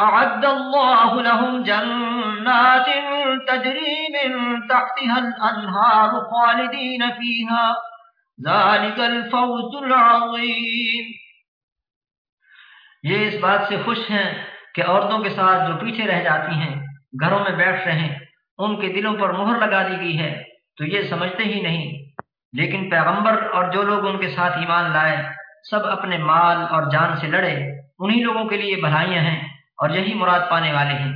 أعد الله لهم جنات تجري من تحتها الأنهار خالدين فيها. ذلك الفوز العظيم. یہ اس بات سے خوش ہیں کہ عورتوں کے ساتھ جو پیچھے رہ جاتی ہیں، گھروں میں بیٹھ رہے ہیں، ان کے دلوں پر مہر لگا دی گئی ہے، تو یہ سمجھتے ہی نہیں۔ لیکن پیغمبر اور جو لوگ ان کے ساتھ ایمان لائے، سب اپنے مال اور جان سے لڑے، انہی لوگوں کے لیے بھلائیاں ہیں۔ اور یہی مراد پانے والے ہیں۔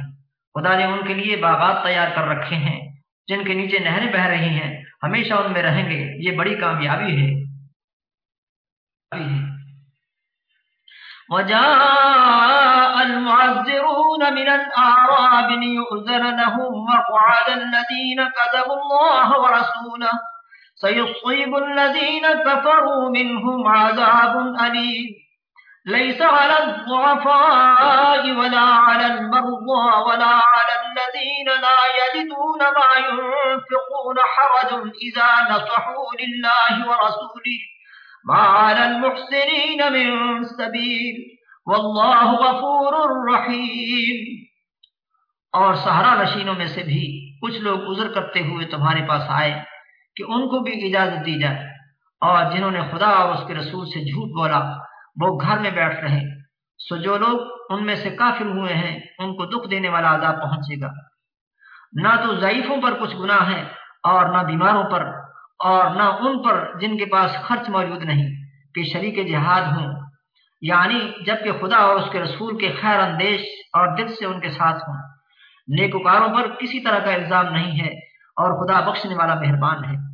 خدا نے ان کے لیے باغات تیار کر رکھے ہیں، جن کے نیچے نہریں بہ رہی ہیں۔ ہمیشہ ان میں رہیں گے، یہ بڑی کامیابی ہے۔ وجاء المعذرون من الأعراب ليؤذن لهم وقعد الذين كذبوا الله ورسوله سيصيب الذين كفروا منهم عذاب أليم ليس على الضعفاء ولا على المرضى ولا على الذين لا يجدون ما ينفقون حرج إذا نصحوا لله ورسوله ما على المحسنين من سبيل والله غفور رحيم۔ اور سہارا نشینوں میں سے بھی کچھ لوگ عذر کرتے ہوئے تمہارے پاس آئے کہ ان کو بھی اجازت دی جائے اور جنہوں نے خدا اور اس کے رسول سے جھوٹ بولا وہ گھر میں بیٹھ رہے سو جو لوگ ان میں سے کافر ہوئے ہیں، ان کو دکھ دینے والا عذاب پہنچے گا۔ نہ تو ضعیفوں پر کچھ گناہ ہے اور نہ بیماروں پر اور نہ ان پر جن کے پاس خرچ موجود نہیں، کہ شریک جہاد ہوں۔ یعنی جبکہ خدا اور اس کے رسول کے خیر اندیش اور دل سے ان کے ساتھ ہوں۔ نیکوکاروں پر کسی طرح کا الزام نہیں ہے اور خدا بخشنے والا مہربان ہے۔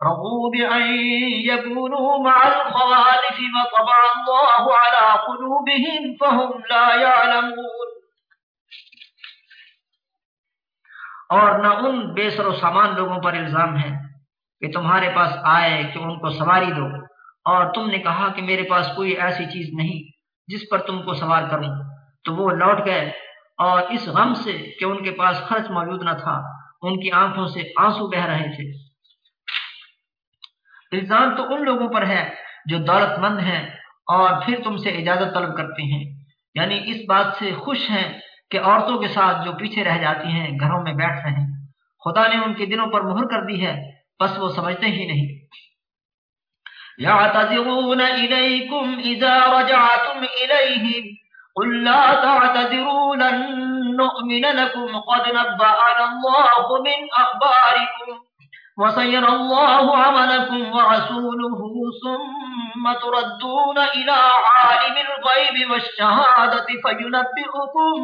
رضوا بأن يكونوا مع الخوالف وطبع الله على قلوبهم فهم لا يعلمون. اور نہ ان بے سر و سامان لوگوں پر الزام ہے کہ تمہارے پاس آئے کہ ان کو سواری دو اور تم نے کہا کہ میرے پاس کوئی ایسی چیز نہیں جس پر تم کو سوار کروں تو وہ لوٹ گئے اور اس غم سے کہ ان کے پاس خرچ موجود نہ تھا ان کی آنکھوں سے آنسو بہ رہے تھے۔ الزام تو ان لوگوں پر ہے جو دولت مند ہیں اور پھر تم سے اجازت طلب کرتے ہیں۔ یعنی اس بات سے خوش ہیں کہ عورتوں کے ساتھ جو پیچھے رہ جاتی ہیں، گھروں میں بیٹھ رہے ہیں۔ خدا نے ان کے دنوں پر مہر کر دی ہے، بس وہ سمجھتے ہی نہیں۔ يعتذرون إليكم إذا رجعتم إليهم قل لا تعتذروا لن نؤمن لكم قد نبأنا الله من أخباركم وسير الله عملكم ورسوله ثم تردون إلى عالم الغيب والشهادة فينبئكم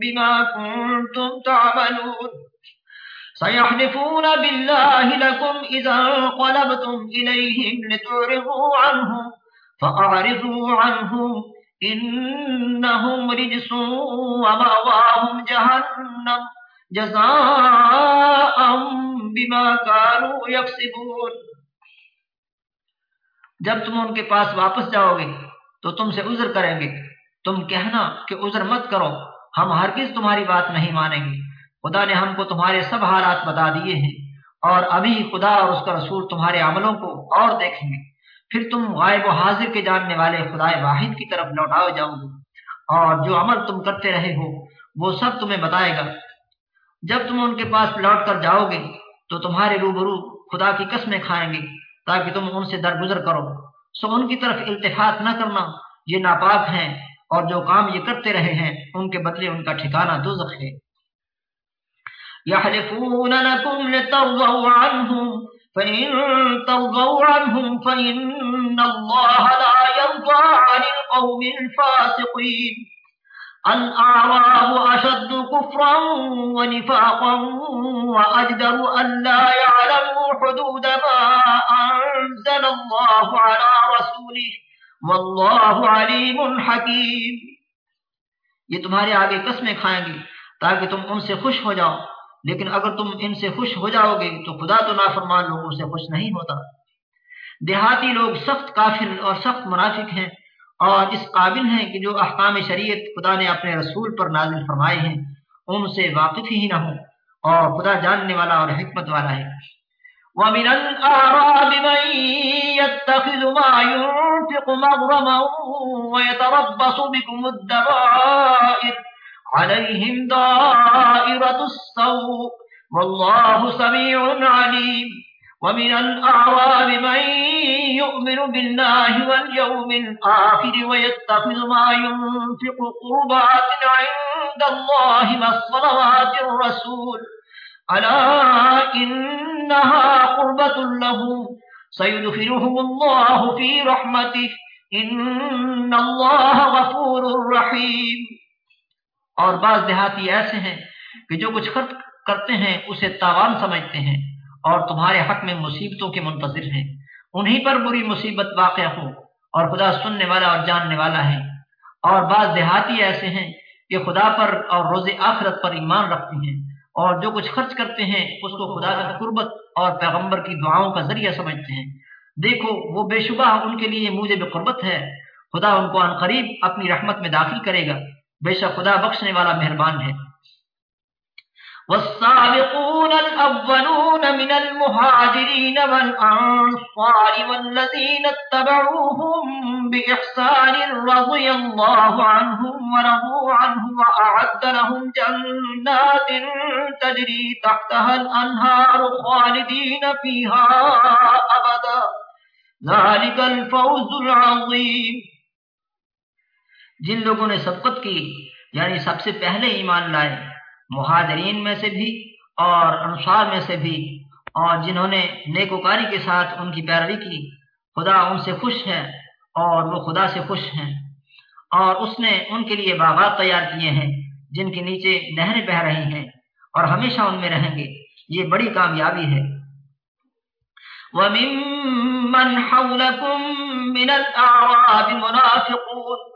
بما كنتم تعملون. سيحلفون بالله لكم إذا انقلبتم إليهم لتعرضوا عنهم فأعرضوا عنهم إنهم رجس ومأواهم جهنم جزاء بما كانوا يكسبون۔ جب تم ان کے پاس واپس جاؤ گے، تو تم سے عذر کریں گے۔ تم کہنا کہ عذر مت کرو، ہم ہرگز تمہاری بات نہیں مانیں گے۔ خدا نے ہم کو تمہارے سب حالات بتا دیے ہیں، اور ابھی خدا اور اس کا رسول تمہارے عملوں کو اور دیکھیں گے۔ پھر تم غائب و حاضر کے جاننے والے خدا واحد کی طرف لوٹاؤ جاؤ گے۔ اور جو عمل تم کرتے رہے ہو، وہ سب تمہیں بتائے گا۔ جب تم ان کے پاس لوٹ کر جاؤ گے تو تمہارے روبرو خدا کی قسمیں کھائیں گے تاکہ تم ان سے درگزر کرو۔ سو ان کی طرف التفات نہ کرنا، یہ ناپاک ہیں اور جو کام یہ کرتے رہے ہیں، ان کے بدلے ان کا ٹھکانہ دوزخ ہے۔ يحلفون لكم لترضوا عنهم فإن ترضوا عنهم فإن الله لا القوم الفاسقين۔ الأعراب أشد كفرا ونفاقا وأجدر أن لا يعلموا حدود ما أنزل الله على رسوله. والله عليم حكيم. یہ تمہارے آگے قسمیں کھائیں گی تاکہ تم ان سے خوش ہو جاؤ. لیکن اگر تم ان سے خوش ہو جاؤ گے تو خدا تو نافرمان لوگوں سے خوش نہیں ہوتا. دیہاتی لوگ سخت کافر اور سخت منافق ہیں. اور اس قابل ہیں کہ جو احکام شریعت خدا نے اپنے رسول پر نازل فرمائے ہیں، ان سے واقف ہی نہ ہوں اور خدا جاننے والا اور حکمت والا ہے۔ ومن الأعراب من يتخذ ما ينفق مغرما ويتربص بكم الدبائر عليهم دائرة السوء والله سميع عليم۔ ومن الأعراب من يؤمن بالله واليوم الآخر ويتخذ ما ينفق قربات عند الله ما الصلوات الرسول. ألا إنها قربة له. سيدخلهم الله في رحمته. إن الله غفور رحيم. اور بعض دیہاتی ایسے ہیں کہ جو کچھ خرچ کرتے ہیں، اسے تاوان سمجھتے ہیں۔ اور تمہارے حق میں مصیبتوں کے منتظر ہیں۔ انہی پر بری مصیبت واقع ہو اور خدا سننے والا اور جاننے والا ہے۔ اور بعض دیہاتی ایسے ہیں کہ خدا پر اور روز آخرت پر ایمان رکھتے ہیں اور جو کچھ خرچ کرتے ہیں، اس کو خدا کا قربت اور پیغمبر کی دعاؤں کا ذریعہ سمجھتے ہیں۔ دیکھو، وہ بے شبہ ان کے لیے مجھے بے قربت ہے۔ خدا ان کو عنقریب اپنی رحمت میں داخل کرے گا۔ بے شک خدا بخشنے والا مہربان ہے۔ والسابقون الأولون من المهاجرين والأنصار والذين اتبعوهم بإحسان رضي الله عنهم ورضوا عنه وأعد لهم جنات تجري تحتها الأنهار خالدين فيها أبدا. ذلك الفوز العظيم. جن لوگوں نے سبقت کی یعنی سب سے پہلے ایمان لائے مہاجرین میں سے بھی اور انصار میں سے بھی اور جنہوں نے نیکوکاری کے ساتھ ان کی پیروی کی، خدا ان سے خوش ہے اور وہ خدا سے خوش ہیں۔ اور اس نے ان کے لیے باغات تیار کیے ہیں، جن کے نیچے نہریں بہ رہی ہیں اور ہمیشہ ان میں رہیں گے۔ یہ بڑی کامیابی ہے۔ وَمِمَّنْ حَوْلَكُمْ مِنَ الْأَعْرَابِ مُنَافِقُونَ۔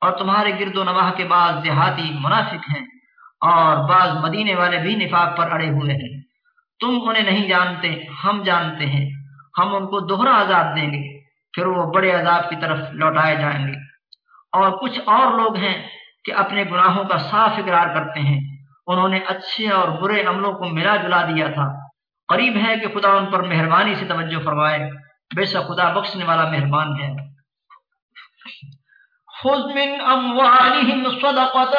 اور تمہارے گرد و نواح کے بعض دیہاتی منافق ہیں اور بعض مدینے والے بھی نفاق پر اڑے ہوئے ہیں۔ تم انہیں نہیں جانتے، ہم جانتے ہیں۔ ہم ان کو دوہرا عذاب دیں گے، پھر وہ بڑے عذاب کی طرف لوٹائے جائیں گے۔ اور کچھ اور لوگ ہیں کہ اپنے گناہوں کا صاف اقرار کرتے ہیں۔ انہوں نے اچھے اور برے عملوں کو ملا جلا دیا تھا۔ قریب ہے کہ خدا ان پر مہربانی سے توجہ فرمائے۔ بے شک خدا بخشنے والا مہربان ہے۔ خذ من أموالهم صدقة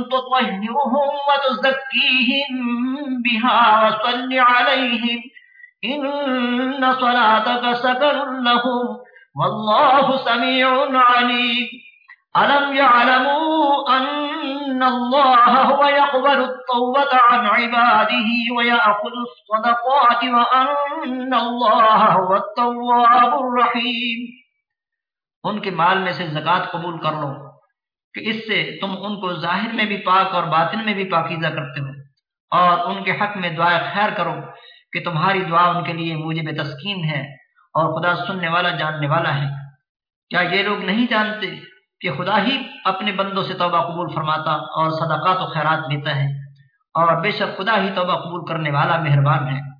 تطهرهم وتزكيهم بها وصل عليهم. إن صلاتك سكن لهم. والله سميع عليم. ألم يعلموا أن الله هو يقبل الطوبة عن عباده ويأخذ الصدقات وأن الله هو التواب الرحيم. ان کے مال میں سے زکوٰۃ قبول کر لو کہ اس سے تم ان کو ظاہر میں بھی پاک اور باطن میں بھی پاکیزہ کرتے ہو اور ان کے حق میں دعا خیر کرو کہ تمہاری دعا ان کے لیے مجھے تسکین ہے اور خدا سننے والا جاننے والا ہے۔ کیا یہ لوگ نہیں جانتے کہ خدا ہی اپنے بندوں سے توبہ قبول فرماتا اور صدقات و خیرات دیتا ہے اور بے شک خدا ہی توبہ قبول کرنے والا مہربان ہے؟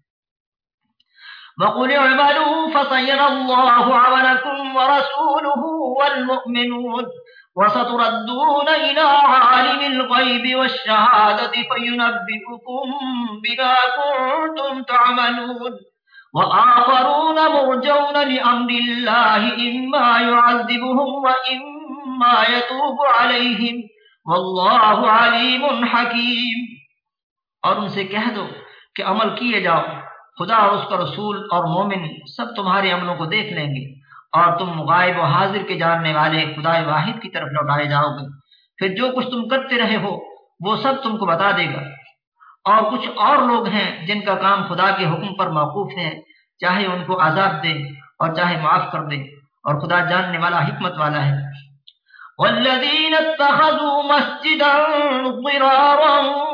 وقل اعملوا فصير الله عملكم ورسوله والمؤمنون وستردون إلى عالم الغيب والشهادة فينبئكم بما كنتم تعملون وآخرون مرجون لأمر الله إما يعذبهم وإما يتوب عليهم والله عليم حكيم اور ان سے کہہ دو کہ عمل کیے جاؤ خدا اور اس کا رسول اور مومن سب تمہارے عملوں کو دیکھ لیں گے اور تم غائب و حاضر کے جاننے والے خدا واحد کی طرف لوٹائے جاؤ گے۔ پھر جو کچھ تم کرتے رہے ہو، وہ سب تم کو بتا دے گا۔ اور کچھ اور لوگ ہیں جن کا کام خدا کے حکم پر موقوف ہے، چاہے ان کو عذاب دے اور چاہے معاف کر دے۔ اور خدا جاننے والا حکمت والا ہے۔ والذين اتخذوا مسجدا ضرارا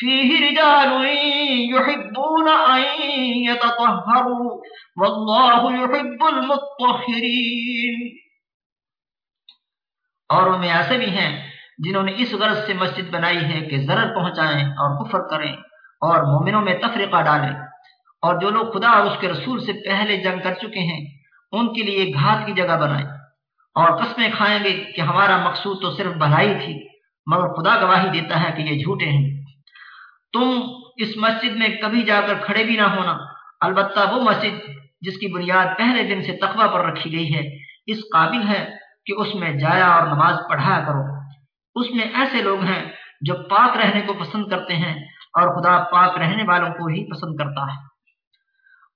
فيه رجال يحبون أن يتطهروا والله يحب المطهرين اور ان میں ایسے بھی ہیں جنہوں نے اس غرض سے مسجد بنائی ہے کہ ضرر پہنچائیں اور کفر کریں اور مومنوں میں تفریقہ ڈالیں۔ اور جو لوگ خدا اور اس کے رسول سے پہلے جنگ کر چکے ہیں، ان کے لیے گھات کی جگہ بنائیں۔ اور قسمیں کھائیں گے کہ ہمارا مقصود تو صرف بھلائی تھی، مگر خدا گواہی دیتا ہے کہ یہ جھوٹے ہیں۔ تم اس مسجد میں کبھی جا کر کھڑے بھی نہ ہونا۔ البتہ وہ مسجد جس کی بنیاد پہلے دن سے تقوی پر رکھی گئی ہے، اس قابل ہے کہ اس میں جایا اور نماز پڑھایا کرو۔ اس میں ایسے لوگ ہیں جو پاک رہنے کو پسند کرتے ہیں اور خدا پاک رہنے والوں کو ہی پسند کرتا ہے۔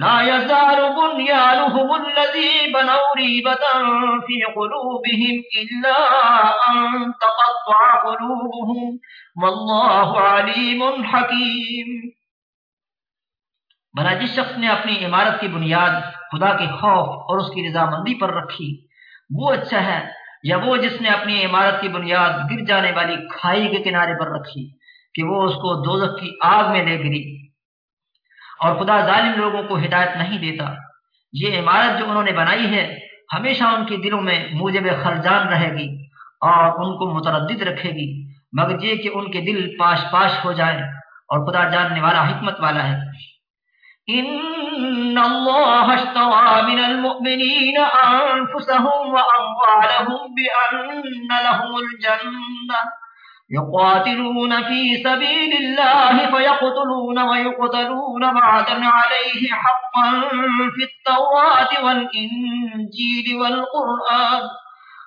لا يزال بنيانهم الذي بنوا ريبة في قلوبهم إلا أن تقطع قلوبهم. واللہ علیم حکیم بھلا جس شخص نے اپنی عمارت کی بنیاد خدا کے خوف اور اس کی رضامندی پر رکھی، وہ اچھا ہے، یا وہ جس نے اپنی عمارت کی بنیاد گر جانے والی کھائی کے کنارے پر رکھی، کہ وہ اس کو دوزخ کی آگ میں لے گری۔ اور خدا ظالم لوگوں کو ہدایت نہیں دیتا۔ یہ عمارت جو انہوں نے بنائی ہے، ہمیشہ ان کے دلوں میں موجب خرجان رہے گی اور ان کو متردد رکھے گی۔ مگر یہ کہ ان کے دل پاش پاش ہو جائیں اور خدا جاننے والا حکمت والا ہے۔ ان اللہ اشترى من المؤمنین انفسهم واموالهم بان لهم الجنہ يقاتلون في سبيل الله فيقتلون ويقتلون بعدا عليه حقا في التوراة والإنجيل والقرآن.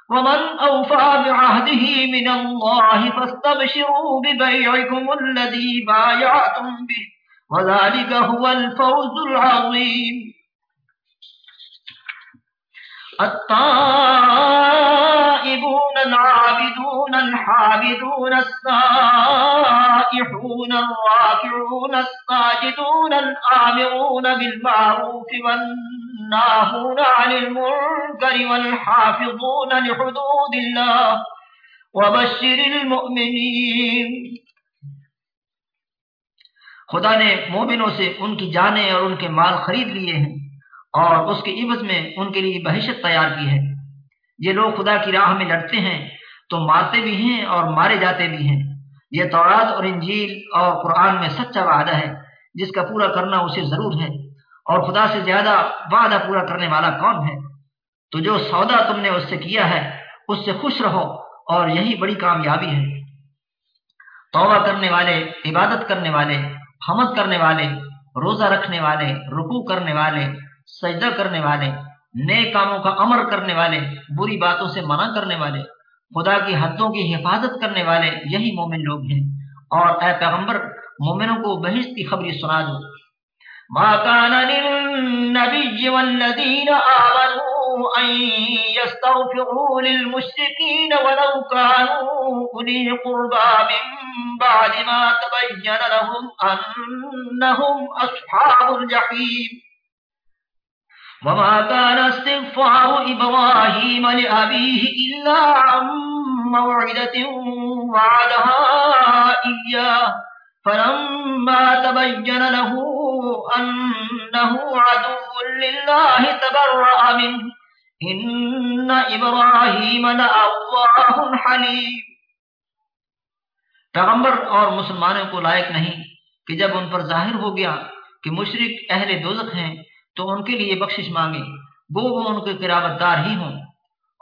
ومن أوفى بعهده من الله فاستبشروا ببيعكم الذي بايعتم به. وذلك هو الفوز العظيم. الطائبون العابدون الحامدون السائحون الراكعون الساجدون الآمرون بالمعروف والنهي الناهون عن المنكر والحافظون لحدود الله وبشر المؤمنين. خدا نے مومنوں سے ان کی جانیں اور ان کے مال خرید لیے ہیں۔ اور اس کے عوض میں ان کے لیے بحشت تیار کی ہے۔ یہ لوگ خدا کی راہ میں لڑتے ہیں، تو مارتے بھی ہیں اور مارے جاتے بھی ہیں۔ یہ تورات اور انجیل اور قرآن میں سچا وعدہ ہے، جس کا پورا کرنا اسے ضرور ہے۔ اور خدا سے زیادہ وعدہ پورا کرنے والا کون ہے؟ تو جو سودا تم نے اس سے کیا ہے، اس سے خوش رہو اور یہی بڑی کامیابی ہے۔ توبہ کرنے والے، عبادت کرنے والے، حمد کرنے والے، روزہ رکھنے والے، رکوع کرنے والے سجدہ کرنے والے نئے کاموں کا امر کرنے والے، بری باتوں سے منع کرنے والے، خدا کی حدوں کی حفاظت کرنے والے یہی مومن لوگ ہیں۔ اور اے پیغمبر، مومنوں کو بحث کی خبری سنا دو۔ ما كان للنبي والذين آمنوا أن يستغفروا للمشركين ولو كانوا أولي قربا من بعد ما تبين لهم أنهم أصحاب الجحيم وما كان استغفار إبراهيم لأبيه إلا عن موعدة وعدها إياه. فلما تبين له أنه عدو لله تبرأ منه. إن إبراهيم لأواه حليم. پیغمبر اور مسلمانوں کو لائق نہیں کہ جب ان پر ظاہر ہو گیا کہ مشرق اہل دوزخ ہیں تو ان کے لیے بخشش مانگے۔ وہ وہ ان کے قرابت دار ہی ہوں۔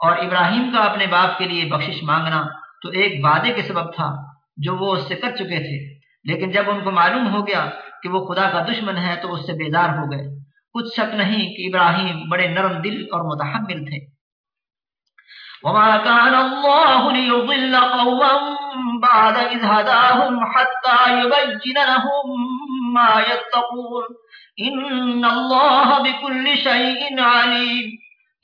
اور ابراہیم کا اپنے باپ کے لیے بخشش مانگنا تو ایک وعدے کے سبب تھا جو وہ اس سے کر چکے تھے۔ لیکن جب ان کو معلوم ہو گیا کہ وہ خدا کا دشمن ہے تو اس سے بیزار ہو گئے۔ کچھ شک نہیں کہ ابراہیم بڑے نرم دل اور متحمل تھے۔ وما كان الله ليضل قوما بعد إذ هداهم حتى يبين لهم ما يتقون۔ إن الله بكل شيء عليم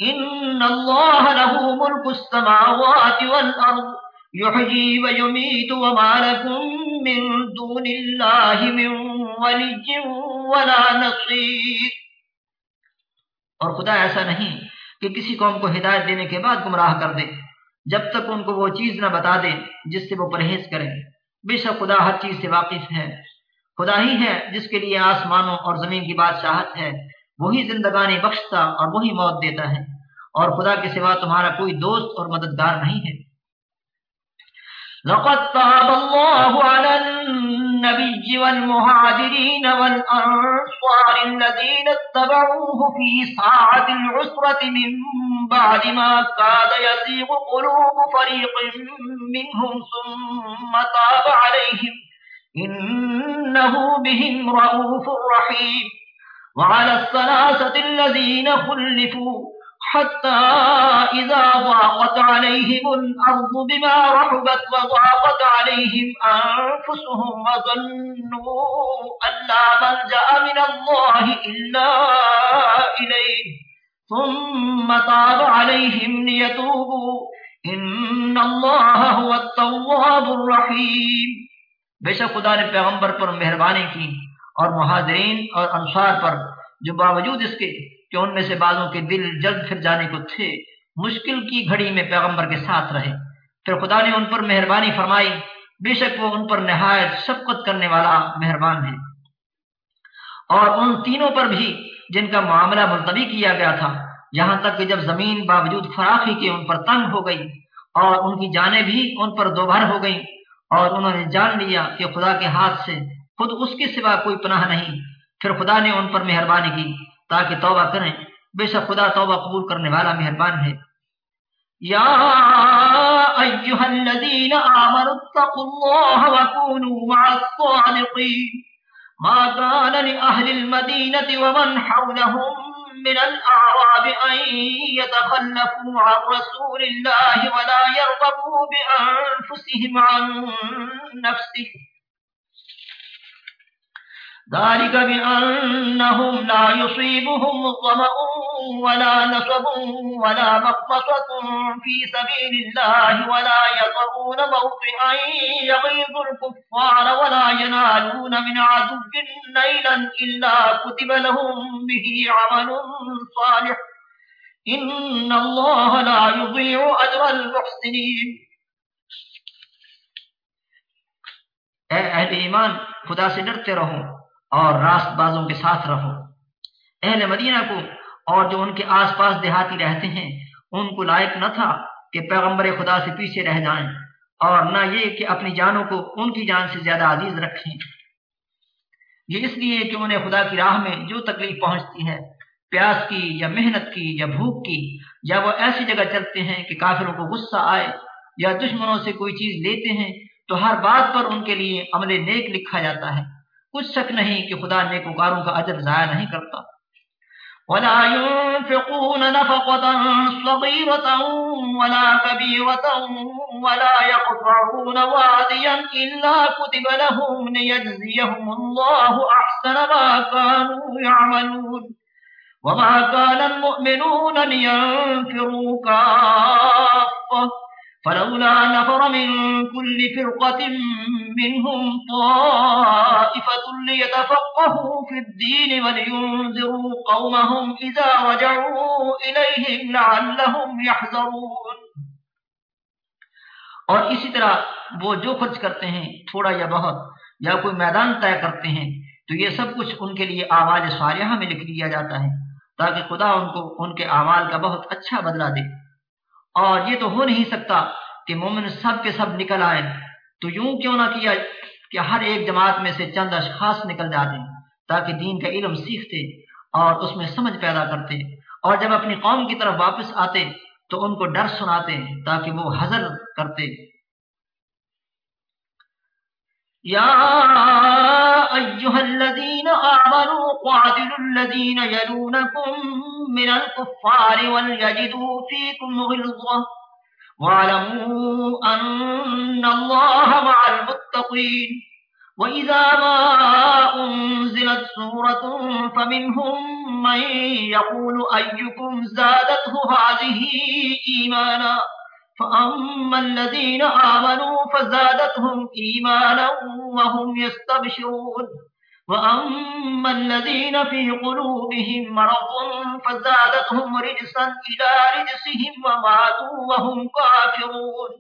إن الله له ملك السماوات والأرض، يحيي ويميت وما لكم من دون الله من ولي ولا نصير۔ اور خدا ایسا نہیں کہ کسی قوم کو ہدایت دینے کے بعد گمراہ کر دے، جب تک ان کو وہ چیز نہ بتا دے جس سے وہ پرہیز کریں۔ بے شک خدا ہر چیز سے واقف ہے۔ خدا ہی ہے جس کے لیے آسمانوں اور زمین کی بادشاہت ہے، وہی زندگانی بخشتا اور وہی موت دیتا ہے۔ اور خدا کے سوا تمہارا کوئی دوست اور مددگار نہیں ہے۔ لقد تاب الله على النبي والمهاجرين والأنصار الذين اتبعوه في ساعة العسرة من بعد ما كاد يزيغ قلوب فريق منهم ثم تاب عليهم إنه بهم رؤوف رحيم. وعلى الثلاثة الذين خلفوا حتى إذا ضاقت عليهم الأرض بما رحبت وضاقت عليهم أنفسهم وظنوا أن لا ملجأ من الله إلا إليه. ثم طاب عليهم ليتوبوا. إن الله هو التواب الرحيم. بے شک خدا نے پیغمبر پر مہربانی کی اور مہاجرین اور انصار پر، جو باوجود اس کے کہ ان میں سے بعضوں کے دل جلد پھر جانے کو تھے، مشکل کی گھڑی میں پیغمبر کے ساتھ رہے۔ پھر خدا نے ان پر مہربانی فرمائی۔ بے شک وہ ان پر نہایت شفقت کرنے والا مہربان ہے اور ان تینوں پر بھی جن کا معاملہ ملتوی کیا گیا تھا، یہاں تک کہ جب زمین باوجود فراخی کے ان پر تنگ ہو گئی اور ان کی جانیں بھی ان پر دوبھر ہو گئیں اور انہوں نے جان لیا کہ خدا کے ہاتھ سے خود اس کے سوا کوئی پناہ نہیں۔ پھر خدا نے ان پر مہربانی کی تاکہ توبہ کریں۔ بے شک خدا توبہ قبول کرنے والا مہربان ہے۔ یا ایوہا الذین آمنوا اتقوا اللہ وکونوا مع الصادقین ما كان لأهل المدينة ومن حولهم من الأعراب أن يتخلفوا عن رسول الله ولا يرغبوا بأنفسهم عن نفسه. ذلك بأنهم لا يصيبهم ظمأ ولا نصب ولا مقمصة في سبيل الله ولا يطعون موطئا يغيظ الكفار ولا ينالون من عدو نيلا إلا كتب لهم به عمل صالح. إن الله لا يضيع أجر المحسنين. اے اہل ایمان، خدا سے ڈرتے رہو۔ اور راست بازوں کے ساتھ رہو۔ اہل مدینہ کو اور جو ان کے آس پاس دیہاتی رہتے ہیں، ان کو لائق نہ تھا کہ پیغمبر خدا سے پیچھے رہ جائیں اور نہ یہ کہ اپنی جانوں کو ان کی جان سے زیادہ عزیز رکھیں۔ یہ اس لیے کہ انہیں خدا کی راہ میں جو تکلیف پہنچتی ہے، پیاس کی یا محنت کی یا بھوک کی، یا وہ ایسی جگہ چلتے ہیں کہ کافروں کو غصہ آئے یا دشمنوں سے کوئی چیز لیتے ہیں، تو ہر بات پر ان کے لیے عمل نیک لکھا جاتا ہے۔ کچھ شک نہیں کہ خدا نیکوکاروں کا اجر ضائع نہیں کرتا۔ ولا ينفقون نفقة صغيرة ولا كبيرة ولا يقطعون واديا إلا كتب لهم ليجزيهم الله أحسن ما كانوا يعملون۔ وما كان المؤمنون لينفروا كافة فلولا نفر من كل فرقة منهم طائفة ليتفقهوا في الدين ولينذروا قومهم إذا رجعوا إليهم لعلهم يحذرون۔ اور اسی طرح وہ جو خرچ کرتے ہیں، تھوڑا یا بہت، یا کوئی میدان طے کرتے ہیں، تو یہ سب کچھ ان کے لیے آواز صالحہ میں لکھ دیا جاتا ہے تاکہ خدا ان کو، ان کے اعمال کا بہت اچھا بدلہ دے۔ اور یہ تو ہو نہیں سکتا کہ مومن سب کے سب نکل آئے تو یوں کیوں نہ کیا کہ ہر ایک جماعت میں سے چند اشخاص نکل جاتے تاکہ دین کا علم سیکھتے اور اس میں سمجھ پیدا کرتے۔ اور جب اپنی قوم کی طرف واپس آتے تو ان کو ڈر سناتے تاکہ وہ حضر کرتے۔ یا ایوہا الذین آمنوا قاتلوا الذین یلونکم من الكفار والیجدوا فیکم غلظہ وَاعْلَمُوا أَنَّ اللَّهَ مَعَ الْمُتَّقِينَ وَإِذَا مَا أُنزِلَتْ سُورَةٌ فَمِنْهُمْ مَنْ يَقُولُ أَيُّكُمْ زَادَتْهُ هَذِهِ إِيمَانًا فَأَمَّا الَّذِينَ آمَنُوا فَزَادَتْهُمْ إِيمَانًا وَهُمْ يَسْتَبْشِرُونَ وَأَمَّا الَّذِينَ فِي قُلُوبِهِم مَّرَضٌ فَزَادَتْهُمْ رِجْسًا إِلَىٰ رِجْسِهِمْ وَمَاتُوا وَهُمْ كَافِرُونَ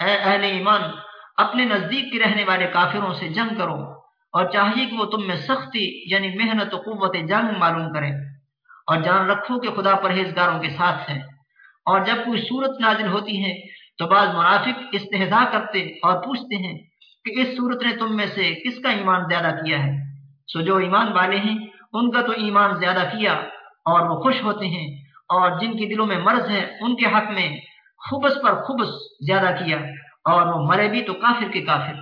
اے اہل ایمان، اپنے نزدیک کے رہنے والے کافروں سے جنگ کرو اور چاہیے کہ وہ تم میں سختی یعنی محنت و قوت جنگ معلوم کریں اور جان رکھو کہ خدا پرہیزگاروں کے ساتھ ہے اور جب کوئی صورت نازل ہوتی ہے تو بعض منافق استحضاء کرتے اور پوچھتے ہیں کہ اس صورت نے تم میں سے کس کا ایمان زیادہ کیا ہے؟ سو جو ایمان والے ہیں، ان کا تو ایمان زیادہ کیا اور وہ خوش ہوتے ہیں اور جن کے دلوں میں مرض ہے، ان کے حق میں خوبص پر خوبص زیادہ کیا اور وہ مرے بھی تو کافر کے کافر۔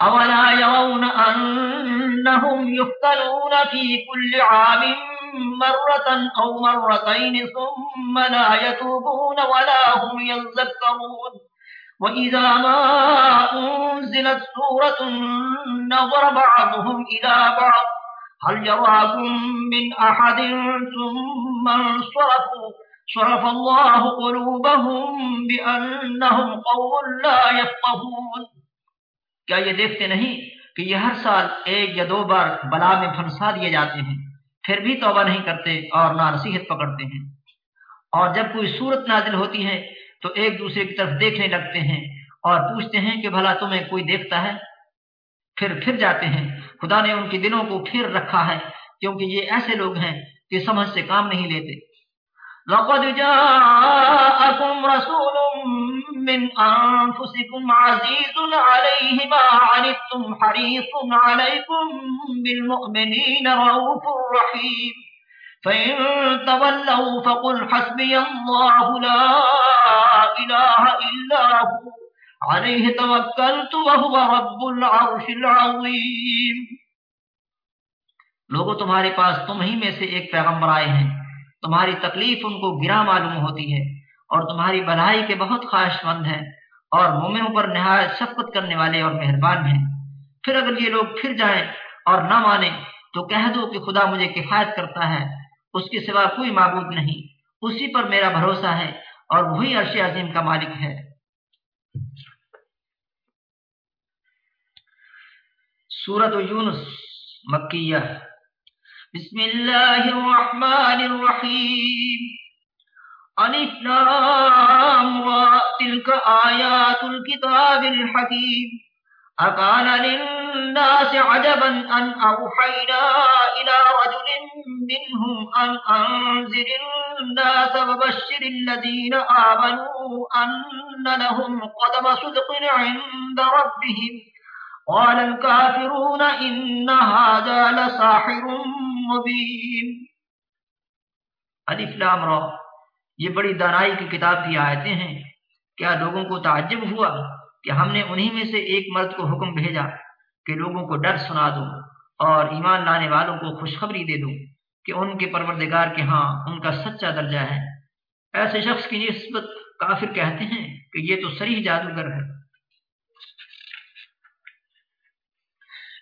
اولا يرون انهم يفتنون في كل عام مرة او مرتين ثم لا يتوبون ولا هم يذكرون. وَإِذَا مَا أُنزِلَتْ سُورَةٌ نَظَرَ بَعْضُهُمْ إِلَى بَعْضٍ. هَلْ يَرَاكُم مِّنْ أَحَدٍ ثُمَّ انصَرَفُوا؟ صَرَفَ اللَّهُ قُلُوبَهُم بِأَنَّهُمْ قَوْمٌ لَّا يَفْقَهُونَ. کیا یہ دیکھتے نہیں کہ یہ ہر سال ایک یا دو بار بلا میں پھنسا دیے جاتے ہیں؟ پھر بھی توبہ نہیں کرتے اور نہ نصیحت پکڑتے ہیں۔ اور جب کوئی صورت نازل ہوتی ہے تو ایک دوسرے کی طرف دیکھنے لگتے ہیں اور پوچھتے ہیں کہ بھلا تمہیں کوئی دیکھتا ہے؟ پھر پھر جاتے ہیں۔ خدا نے ان کے دلوں کو پھر رکھا ہے کیونکہ یہ ایسے لوگ ہیں کہ سمجھ سے کام نہیں لیتے۔ لقد جاءكم رسول من أنفسكم عزيز عليه ما عنتم حريص عليكم بالمؤمنين رؤوف رحيم. فإن تولوا فقل حسبي الله لا إله إلا هو. عليه توكلت وهو رب العرش العظيم. لوگوں، تمہارے پاس تم ہی میں سے ایک پیغمبر آئے ہیں۔ تمہاری تکلیف ان کو گرا معلوم ہوتی ہے۔ اور تمہاری بھلائی کے بہت خواہش مند ہیں اور مومنوں پر نہایت شفقت کرنے والے اور مہربان ہیں۔ پھر اگر یہ لوگ پھر جائیں اور نہ مانیں تو کہہ دو کہ خدا مجھے کفایت کرتا ہے۔ اس کے سوا کوئی معبود نہیں۔ اسی پر میرا بھروسہ ہے اور وہی عرش عظیم کا مالک ہے۔ سورت یونس مکیہ۔ بسم اللہ الرحمن الرحیم۔ الف لام را تلك آیات الكتاب الحکیم اکان للناس عجبا ان اوحینا الى رجل منهم أن أنزل الناس وبشر الذين آمنوا أن لهم قدم صدق عند ربهم. قال الكافرون إن هذا لساحر مبين. الف لام را یہ بڑی دانائی کی کتاب کی آیتیں ہیں۔ کیا لوگوں کو تعجب ہوا کہ ہم نے انہی میں سے ایک مرد کو حکم بھیجا کہ لوگوں کو ڈر سنا دو اور ایمان لانے والوں کو خوشخبری دے دو کہ ان کے پروردگار کے ہاں ان کا سچا درجہ ہے۔ ایسے شخص کی نسبت کافر کہتے ہیں کہ یہ تو سریح جادوگر ہے۔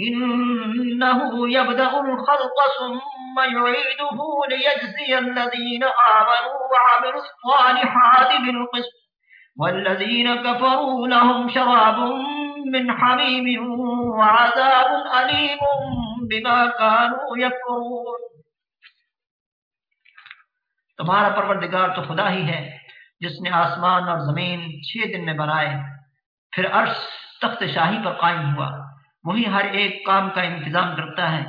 إنه يبدأ الخلق ثم يعيده ليجزي الذين آمنوا وعملوا الصالحات بالقسط، والذين كفروا لهم شراب من حميم وعذاب أليم بما كانوا يكفرون. تمہارا پروردگار تو خدا ہی ہے، جس نے آسمان اور زمین چھ دن میں بنائے، پھر عرش تخت شاہی پر قائم ہوا۔ وہی ہر ایک کام کا انتظام کرتا ہے۔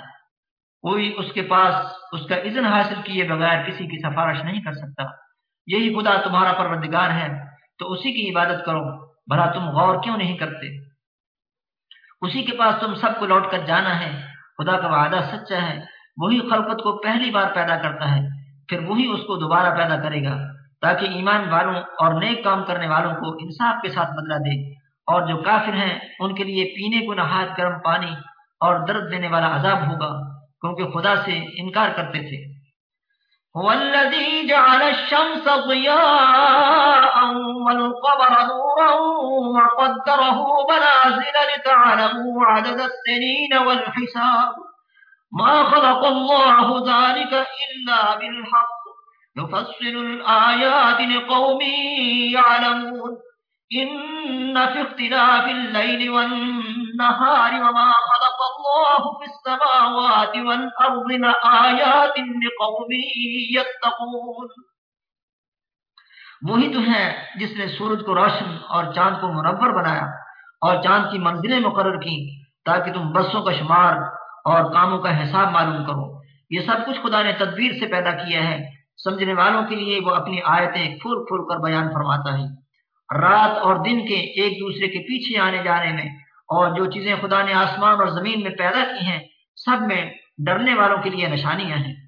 کوئی اس کے پاس اس کا اذن حاصل کیے بغیر کسی کی سفارش نہیں کر سکتا۔ یہی خدا تمہارا پروردگار ہے۔ تو اسی کی عبادت کرو۔ بھلا تم غور کیوں نہیں کرتے؟ اسی کے پاس تم سب کو لوٹ کر جانا ہے۔ خدا کا وعدہ سچا ہے۔ وہی خلقت کو پہلی بار پیدا کرتا ہے۔ پھر وہی اس کو دوبارہ پیدا کرے گا۔ تاکہ ایمان والوں اور نیک کام کرنے والوں کو انصاف کے ساتھ بدلہ دے۔ اور جو کافر ہیں، ان کے لیے پینے کو نہایت گرم پانی اور درد دینے والا عذاب ہوگا، کیونکہ خدا سے انکار کرتے تھے۔ والذي جعل الشمس ضياء والقمر نورا وقدره لتعلموا عدد السنين والحساب ما خلق الله ذلك إلا بالحق الآيات لقوم يعلمون إن في اختلاف الليل والنهار وما خلق الله في السماوات والأرض لآيات لقوم يتقون۔ وہی تو ہے جس نے سورج کو روشن اور چاند کو منور بنایا اور چاند کی منزلیں مقرر کی تاکہ تم بسوں کا شمار اور کاموں کا حساب معلوم کرو۔ یہ سب کچھ خدا نے تدبیر سے پیدا کیا ہے۔ سمجھنے والوں کے لیے وہ اپنی آیتیں کھول کھول کر بیان فرماتا ہے۔ رات اور دن کے ایک دوسرے کے پیچھے آنے جانے میں اور جو چیزیں خدا نے آسمان اور زمین میں پیدا کی ہیں، سب میں ڈرنے والوں کے لیے نشانیاں ہیں۔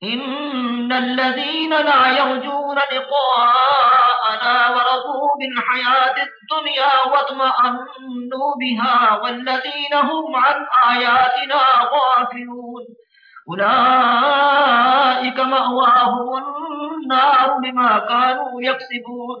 ان الذين لا يرجون لقاءنا ورضوا بالحياة الدنيا واطمأنوا بها والذين هم عن آياتنا غافلون أولئك مأواهم النار بما كانوا يكسبون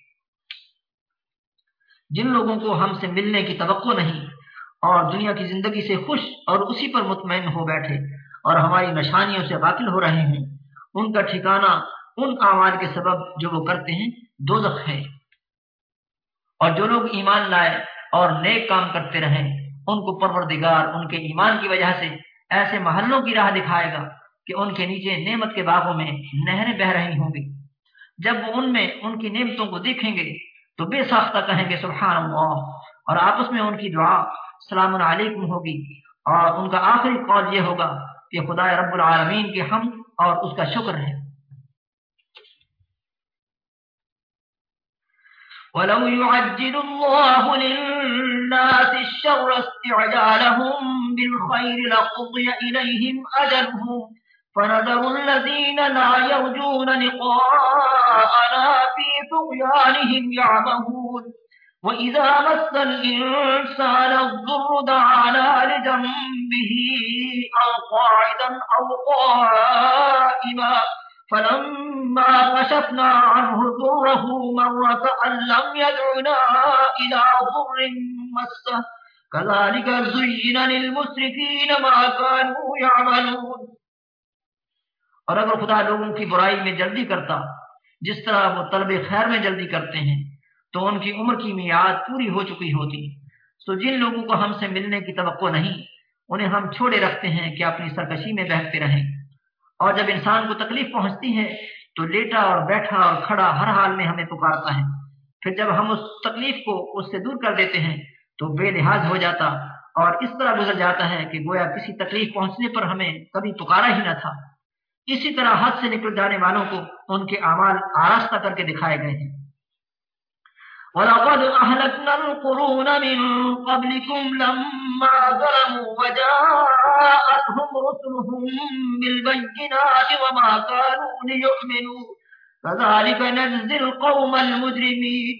جن لوگوں کو ہم سے ملنے کی توقع نہیں، اور دنیا کی زندگی سے خوش اور اسی پر مطمئن ہو بیٹھے اور ہماری نشانیوں سے واقل ہو رہے ہیں۔ ان کا ٹھکانہ ان آواز کے سبب جو وہ کرتے ہیں دوزخ ہے۔ اور جو لوگ ایمان لائے اور نیک کام کرتے رہیں، ان کو پروردگار ان کے ایمان کی وجہ سے ایسے محلوں کی راہ دکھائے گا کہ ان کے نیچے نعمت کے باغوں میں نہریں بہ رہی ہوں گی۔ جب وہ ان میں ان کی نعمتوں کو دیکھیں گے تو بے ساختہ کہیں گے سبحان اللہ۔ اور آپس میں ان کی دعا سلام علیکم ہوگی۔ اور ان کا آخری قول یہ ہوگا کہ خدا رب العالمین کے ہم اور اس کا شکر ہے۔ ولو يعجل الله للناس الشر استعجالهم بالخير لقضي إليهم أجلهم فنذر الذين لا يرجون لقاءنا في طغيانهم يعمهون. وإذا مس الإنسان الضر دعانا لجنبه أو قاعدا أو قائما. فلما كشفنا عنه ضره مر كأن لم يدعنا إلى ضر مسه. كذلك زين للمسرفين ما كانوا يعملون. اور اگر خدا لوگوں کی برائی میں جلدی کرتا، جس طرح وہ طلب خیر میں جلدی کرتے ہیں، تو ان کی عمر کی میعاد پوری ہو چکی ہوتی۔ تو جن لوگوں کو ہم سے ملنے کی توقع نہیں، انہیں ہم چھوڑے رکھتے ہیں کہ اپنی سرکشی میں بہتے رہیں۔ اور جب انسان کو تکلیف پہنچتی ہے، تو لیٹا اور بیٹھا اور کھڑا ہر حال میں ہمیں پکارتا ہے۔ پھر جب ہم اس تکلیف کو اس سے دور کر دیتے ہیں، تو بے لحاظ ہو جاتا اور اس طرح گزر جاتا ہے کہ گویا کسی تکلیف پہنچنے پر ہمیں کبھی پکارا ہی نہ تھا۔ اسی طرح حد سے نکل جانے والوں کو ان کے اعمال آراستہ کر کے دکھائے گئے ہیں۔ وَلَقَدْ أَهْلَكْنَا الْقُرُونَ مِنْ قَبْلِكُمْ لَمَّا ظَلَمُوا وَجَاءَتْهُمْ رُسُلُهُمْ بِالْبَيِّنَاتِ وَمَا كَانُوا لِيُؤْمِنُوا كذلك نجزي القوم المجرمين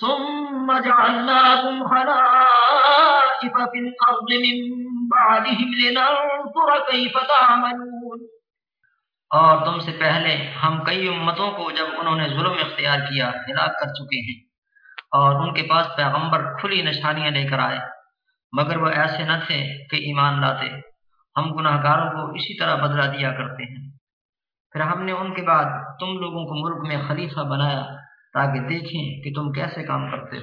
ثم جعلناكم خلائف في الأرض من بعدهم لننظر كيف تعملون اور تم سے پہلے ہم کئی امتوں کو جب انہوں نے ظلم اختیار کیا، ہلاک کر چکے ہیں۔ اور ان کے پاس پیغمبر کھلی نشانیاں لے کر آئے۔ مگر وہ ایسے نہ تھے کہ ایمان لاتے۔ ہم گناہ گاروں کو اسی طرح بدلا دیا کرتے ہیں۔ پھر ہم نے ان کے بعد تم لوگوں کو ملک میں خلیفہ بنایا تاکہ دیکھیں کہ تم کیسے کام کرتے ہو۔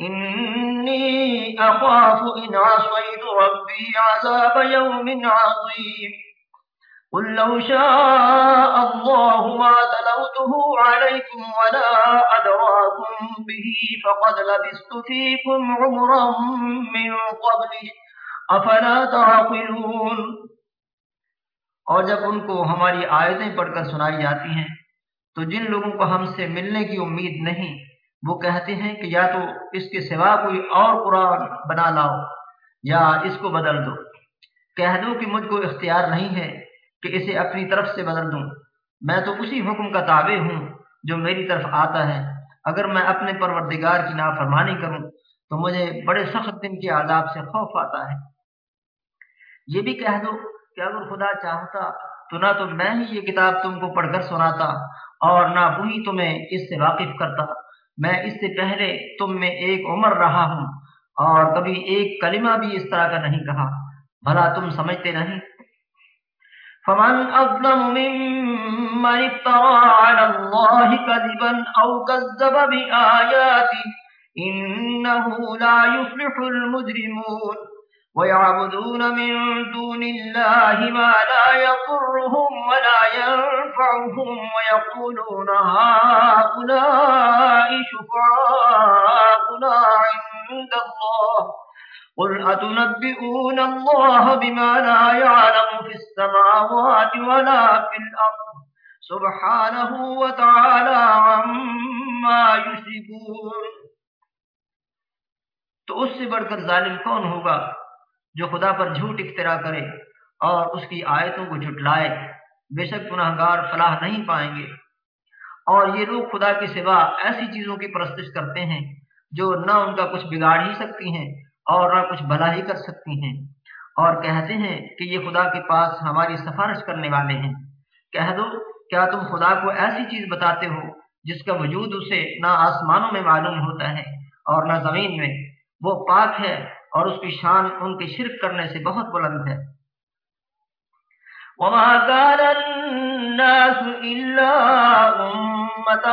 إني أخاف إن عصيت ربي عذاب يوم عظيم. قل لو شاء الله ما تلوته عليكم ولا أدراكم به فقد لبست فيكم عمرا من قبله. افلا تعقلون؟ اور جب ان کو ہماری آیتیں پڑھ کر سنائی جاتی ہیں، تو جن لوگوں کو ہم سے ملنے کی امید نہیں وہ کہتے ہیں کہ یا تو اس کے سوا کوئی اور قرآن بنا لاؤ یا اس کو بدل دو۔ کہہ دو کہ مجھ کو اختیار نہیں ہے کہ اسے اپنی طرف سے بدل دوں۔ میں تو اسی حکم کا تابع ہوں جو میری طرف آتا ہے۔ اگر میں اپنے پروردگار کی نافرمانی کروں تو مجھے بڑے سخت دن کے عذاب سے خوف آتا ہے۔ یہ بھی کہہ دو کہ اگر خدا چاہتا تو نہ تو میں ہی یہ کتاب تم کو پڑھ کر سناتا اور نہ وہی تمہیں اس سے واقف کرتا۔ میں اس سے پہلے تم میں ایک عمر رہا ہوں اور کبھی ایک کلمہ بھی اس طرح کا نہیں کہا۔ بھلا تم سمجھتے نہیں۔ فمن اظلم ممن افترى على الله كذبا او كذب بآياته انه لا يفلح المجرمون۔ ويعبدون من دون الله ما لا يضرهم ولا ينفعهم ويقولون هؤلاء شفعاؤنا عند الله. قل أتنبئون الله بما لا يعلم في السماوات ولا في الأرض؟ سبحانه وتعالى عما يشركون. تو اس سے بڑھ کر ظالم کون ہوگا؟ جو خدا پر جھوٹ اختراع کرے اور اس کی آیتوں کو جھٹلائے، بے شک گناہ گار فلاح نہیں پائیں گے۔ اور یہ لوگ خدا کے سوا ایسی چیزوں کی پرستش کرتے ہیں جو نہ ان کا کچھ بگاڑ ہی سکتی ہیں اور نہ کچھ بھلا ہی کر سکتی ہیں۔ اور کہتے ہیں کہ یہ خدا کے پاس ہماری سفارش کرنے والے ہیں۔ کہہ دو، کیا تم خدا کو ایسی چیز بتاتے ہو جس کا وجود اسے نہ آسمانوں میں معلوم ہوتا ہے اور نہ زمین میں؟ وہ پاک ہے اور اس کی شان ان کے شرک کرنے سے بہت بلند ہے۔ وما كان الناس إلا أمة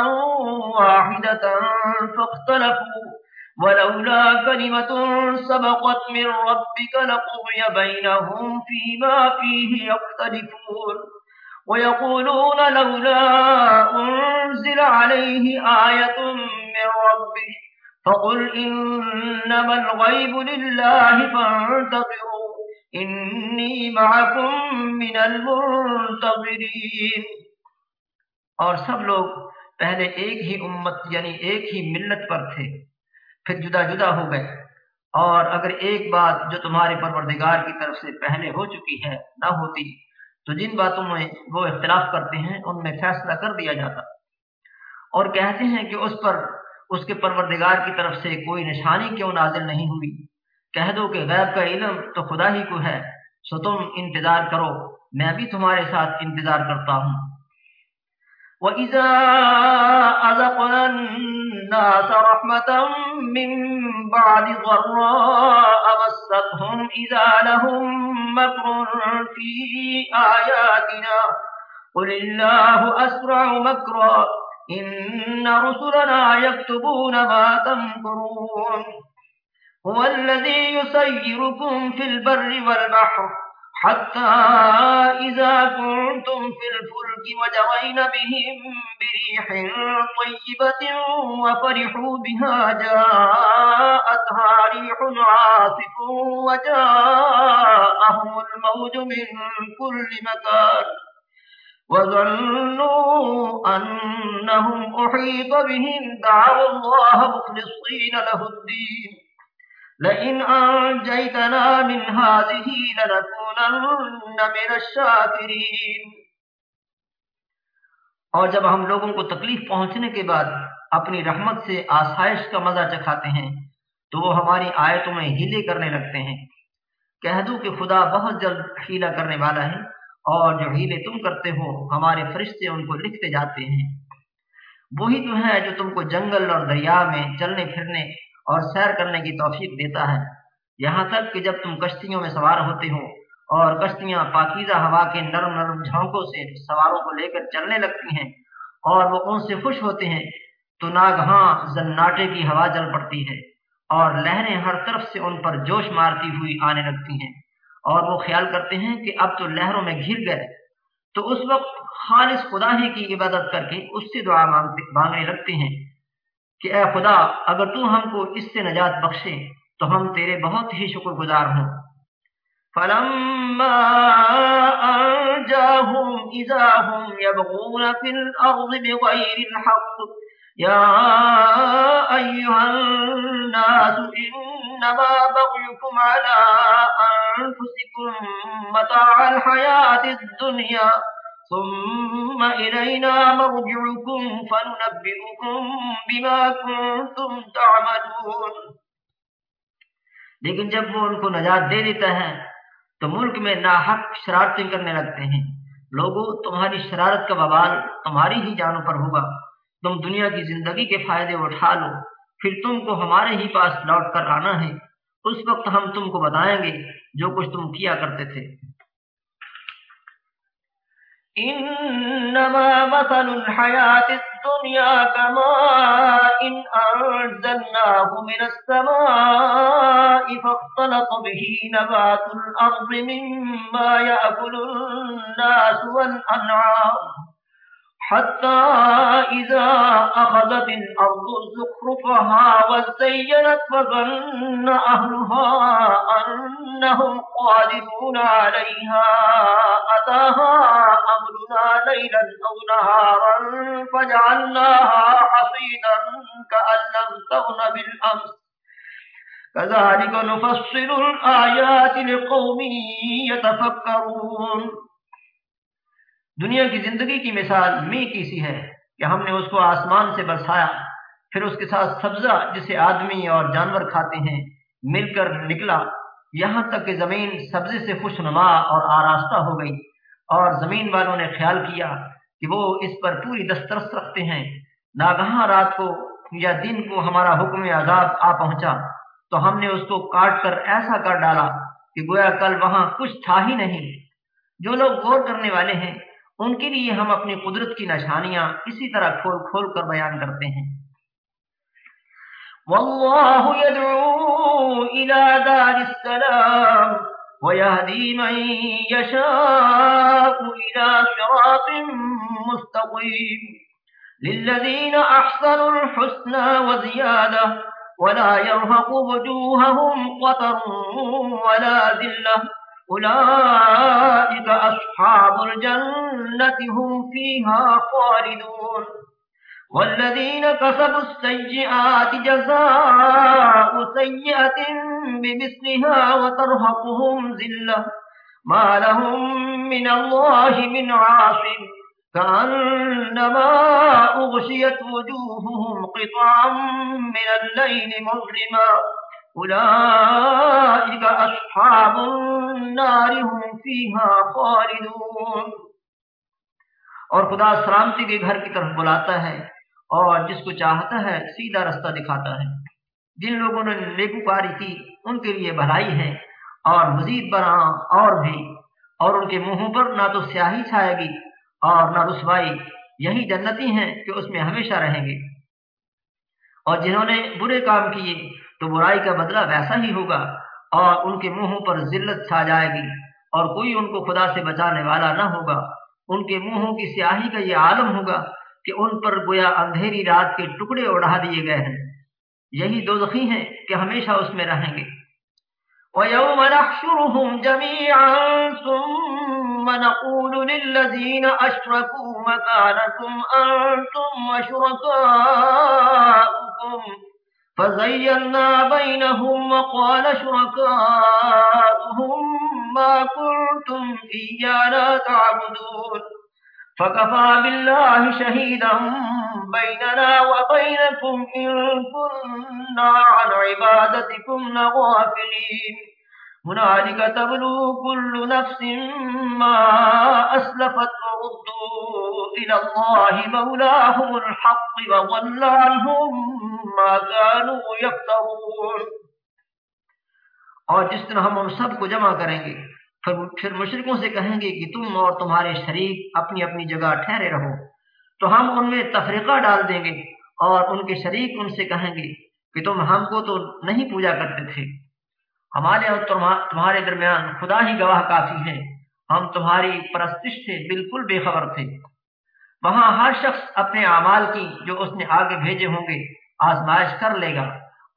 واحدة فاختلفوا ولولا كلمة سبقت من ربك لقضي بينهم فيما فيه يختلفون ويقولون لولا أنزل عليه آية من ربه فقل انما الغيب لله فانتظروا انی معكم من المنتظرین اور سب لوگ پہلے ایک ہی امت یعنی ایک ہی ملت پر تھے، پھر جدا جدا ہو گئے۔ اور اگر ایک بات جو تمہارے پروردگار کی طرف سے پہلے ہو چکی ہے، نہ ہوتی، تو جن باتوں میں وہ اختلاف کرتے ہیں، ان میں فیصلہ کر دیا جاتا۔ اور کہتے ہیں کہ اس پر اس کے پروردگار کی طرف سے کوئی نشانی کیوں نازل نہیں ہوئی؟ کہہ دو کہ غیب کا علم تو خدا ہی کو ہے، سو تم انتظار کرو، میں بھی تمہارے ساتھ انتظار کرتا ہوں۔ وَإِذَا أَذَقْنَا النَّاسَ رَحْمَةً مِّن بَعْدِ ضَرَّاءَ مَسَّتْهُمْ إِذَا لَهُم مَّكْرٌ فِي آيَاتِنَا قُلِ اللَّهُ أَسْرَعُ مَكْرًا۔ إِنَّ رُسُلَنَا يَكْتُبُونَ مَا تَمْكُرُونَ. هُوَ الَّذِي يُسَيِّرُكُمْ فِي الْبَرِّ وَالْبَحْرِ حتى إذا كنتم في الفلك وجرين بهم بريح طيبة وفرحوا بها جاءتها ريح عاصف وجاءهم الموج من كل مكان. وظنوا أنهم أحيط بهم، دعوا الله مخلصين له الدين. لئن أنجيتنا من هذه لنكونن من الشاكرين. اور جب ہم لوگوں کو تکلیف پہنچنے کے بعد اپنی رحمت سے آسائش کا مزہ چکھاتے ہیں، تو وہ ہماری آیتوں میں ہیلے کرنے لگتے ہیں۔ کہہ دوں کہ خدا بہت جلد ہیلا کرنے والا ہے۔ اور جو ہیلے تم کرتے ہو، ہمارے فرشتے ان کو لکھتے جاتے ہیں۔ وہی تو ہے جو تم کو جنگل اور دریا میں چلنے، پھرنے اور سیر کرنے کی توفیق دیتا ہے۔ یہاں تک کہ جب تم کشتیوں میں سوار ہوتے ہو اور کشتیاں پاکیزہ ہوا کے نرم نرم جھونکوں سے سواروں کو لے کر چلنے لگتی ہیں اور وہ ان سے خوش ہوتے ہیں، تو ناگہاں زناٹے کی ہوا جل پڑتی ہے اور لہریں ہر طرف سے ان پر جوش مارتی ہوئی آنے لگتی ہیں۔ اور وہ خیال کرتے ہیں کہ اب تو لہروں میں گھر گئے تو اس وقت خالص خدا ہی کی عبادت کر کے اس سے دعا مانگنے لگتے ہیں کہ اے خدا، اگر تو ہم کو اس سے نجات بخشے تو ہم تیرے بہت ہی شکر گزار ہوں۔ فلما أنجاهم إذا هم يبغون في الأرض بغير الحق، يا أيها الناس إنما بغيكم على أنفسكم متاع الحياة الدنيا، ثم إلينا مرجعكم فننبئكم بما كنتم تعملون۔ لیکن جب وہ ان کو نجات دے دیتا ہے، تو ملک میں ناحق شرارتیں کرنے لگتے ہیں۔ لوگوں تمہاری شرارت کا بوال تمہاری ہی جانوں پر ہوگا۔ تم دنیا کی زندگی کے فائدے اٹھا لو۔ پھر تم کو ہمارے ہی پاس لوٹ کر آنا ہے۔ اس وقت ہم تم کو بتائیں گے جو کچھ تم کیا کرتے تھے۔ إنما مثل الحياة الدنيا كما إن أنزلناه من السماء فاختلط به نبات الأرض مما يأكل الناس والأنعام حتى إذا أخذت الأرض زخرفها وزينت فظن أهلها أنهم قادرون عليها. أتاها أمرنا ليلا أو نهارا فجعلناها حصيدا كأن لم تغن بالأمس. كذلك نفصل الآيات لقوم يتفكرون. دنیا کی زندگی کی مثال می کی سی ہے کہ ہم نے اس کو آسمان سے برسایا پھر اس کے ساتھ سبزہ جسے آدمی اور جانور کھاتے ہیں، مل کر نکلا۔ یہاں تک کہ زمین سبزے سے خوش نما اور آراستہ ہو گئی۔ اور زمین والوں نے خیال کیا کہ وہ اس پر پوری دسترس رکھتے ہیں۔ ناگہاں رات کو یا دن کو ہمارا حکم عذاب آ پہنچا۔ تو ہم نے اس کو کاٹ کر ایسا کر ڈالا کہ گویا کل وہاں کچھ تھا ہی نہیں۔ جو لوگ غور کرنے والے ہیں ان کے لیے ہم اپنی قدرت کی نشانیاں اسی طرح کھول کھول کر بیان کرتے ہیں۔ والله يدعو إلى دار السلام ويهدي من يشاء إلى صراط مستقيم للذين أحسنوا الحسنى وزيادة ولا يرهق وجوههم قطر ولا ذلة أولئك أصحاب الجنة هم فيها خالدون. والذين كسبوا السيئات جزاء سيئة بمثلها وترهقهم ذلة. ما لهم من الله من عاصم. كأنما أغشيت وجوههم قطعا من الليل مظلما. أولئك أصحاب النار هم فيها خالدون۔ اور خدا سلامتی کے گھر کی طرف بلاتا ہے اور جس کو چاہتا ہے سیدھا رستہ دکھاتا ہے۔ جن لوگوں نے نیکوکاری کی، ان کے لیے بھلائی ہے اور مزید برآں اور بھی۔ اور ان کے منہوں پر نہ تو سیاہی چھائے گی اور نہ رسوائی۔ یہی جنتی ہیں کہ اس میں ہمیشہ رہیں گے۔ اور جنہوں نے برے کام کیے تو برائی کا بدلہ ویسا ہی ہوگا اور ان کے منہوں پر ذلت چھا جائے گی اور کوئی ان کو خدا سے بچانے والا نہ ہوگا۔ ان کے منہوں کی سیاہی کا یہ عالم ہوگا کہ ان پر گویا اندھیری رات کے ٹکڑے اڑا دیے گئے ہیں۔ یہی دو دخی ہیں کہ ہمیشہ اس میں رہیں گے۔ وَيَوْمَ نَحْشُرُهُمْ جَمِيعًا ثُمَّ نَقُولُ لِلَّذِينَ أَشْرَكُوا مَكَانَكُمْ أَنْتُمْ وَشُرَكَاؤُكُمْ فزينا بينهم وقال شركاؤهم ما كنتم إيانا تعبدون فكفى بالله شهيدا بيننا وبينكم إن كنا عن عبادتكم لغافلين هنالك تبلو كل نفس ما أسلفت وردوا إلى الله مولاهم الحق وظل عنهم ما كانوا يفترون۔ اور جس طرح ہم ان سب کو جمع کریں گے، پھر مشرقوں سے کہیں گے کہ تم اور تمہارے شریک اپنی اپنی جگہ ٹھہرے رہو۔ تو ہم ان میں تفریقہ ڈال دیں گے اور ان کے شریک ان سے کہیں گے کہ تم ہم کو تو نہیں پوجا کرتے تھے۔ ہمارے اور تمہارے درمیان خدا ہی گواہ کافی ہے۔ ہم تمہاری پرستش سے بالکل بے خبر تھے۔ وہاں ہر شخص اپنے اعمال کی جو اس نے آگے بھیجے ہوں گے آزمائش کر لے گا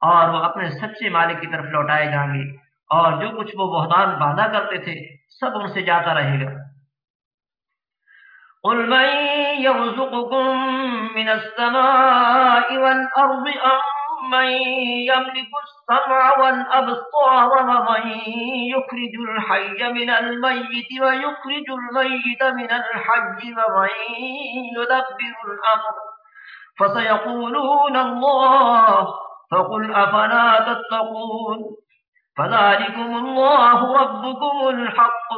اور وہ اپنے سچے مالک کی طرف لوٹائے جائیں گے اور جو کچھ وہ بہتان باندھا کرتے تھے سب ان سے جاتا رہے گا۔ قل من يرزقكم من السماء والأرض أم من يملك السمع والأبصار ومن يخرج الحي من الميت ويخرج الميت من الحج ومن يدبر الأمر فسيقولون الله فقل أفلا تتقون فذلكم الله ربكم الحق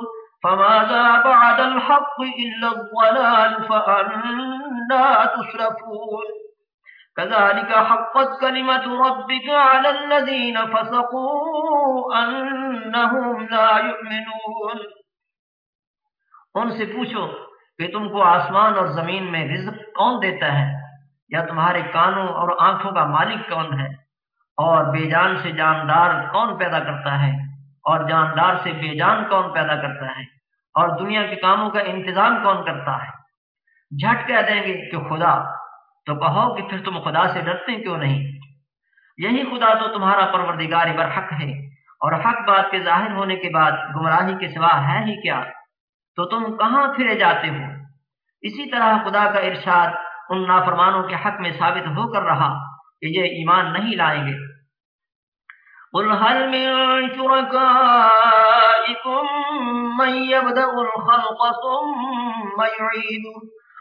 فماذا بعد الحق إلا الضلال فأنا تشرفون كذلك حقت كلمة ربك على الذين فسقوا أنهم لا يؤمنون۔ ان سے پوچھو کہ تم کو آسمان اور زمین میں رزق کون دیتا ہے؟ یا تمہارے کانوں اور آنکھوں کا مالک کون ہے؟ اور بے جان سے جاندار کون پیدا کرتا ہے؟ اور جاندار سے بے جان کون پیدا کرتا ہے؟ اور دنیا کے کاموں کا انتظام کون کرتا ہے؟ جھٹ کہہ دیں گے کہ خدا تو کہو کہ پھر تم خدا سے ڈرتے کیوں نہیں؟ یہی خدا تو تمہارا پروردگار برحق ہے، اور حق بات کے ظاہر ہونے کے بعد گمراہی کے سوا ہے ہی کیا؟ تو تم کہاں پھرے جاتے ہو؟ اسی طرح خدا کا ارشاد ان نافرمانوں کے حق میں ثابت ہو کر رہا کہ یہ ایمان نہیں لائیں گے۔ قل هل من شركائكم من يبدأ الخلق ثم يعيده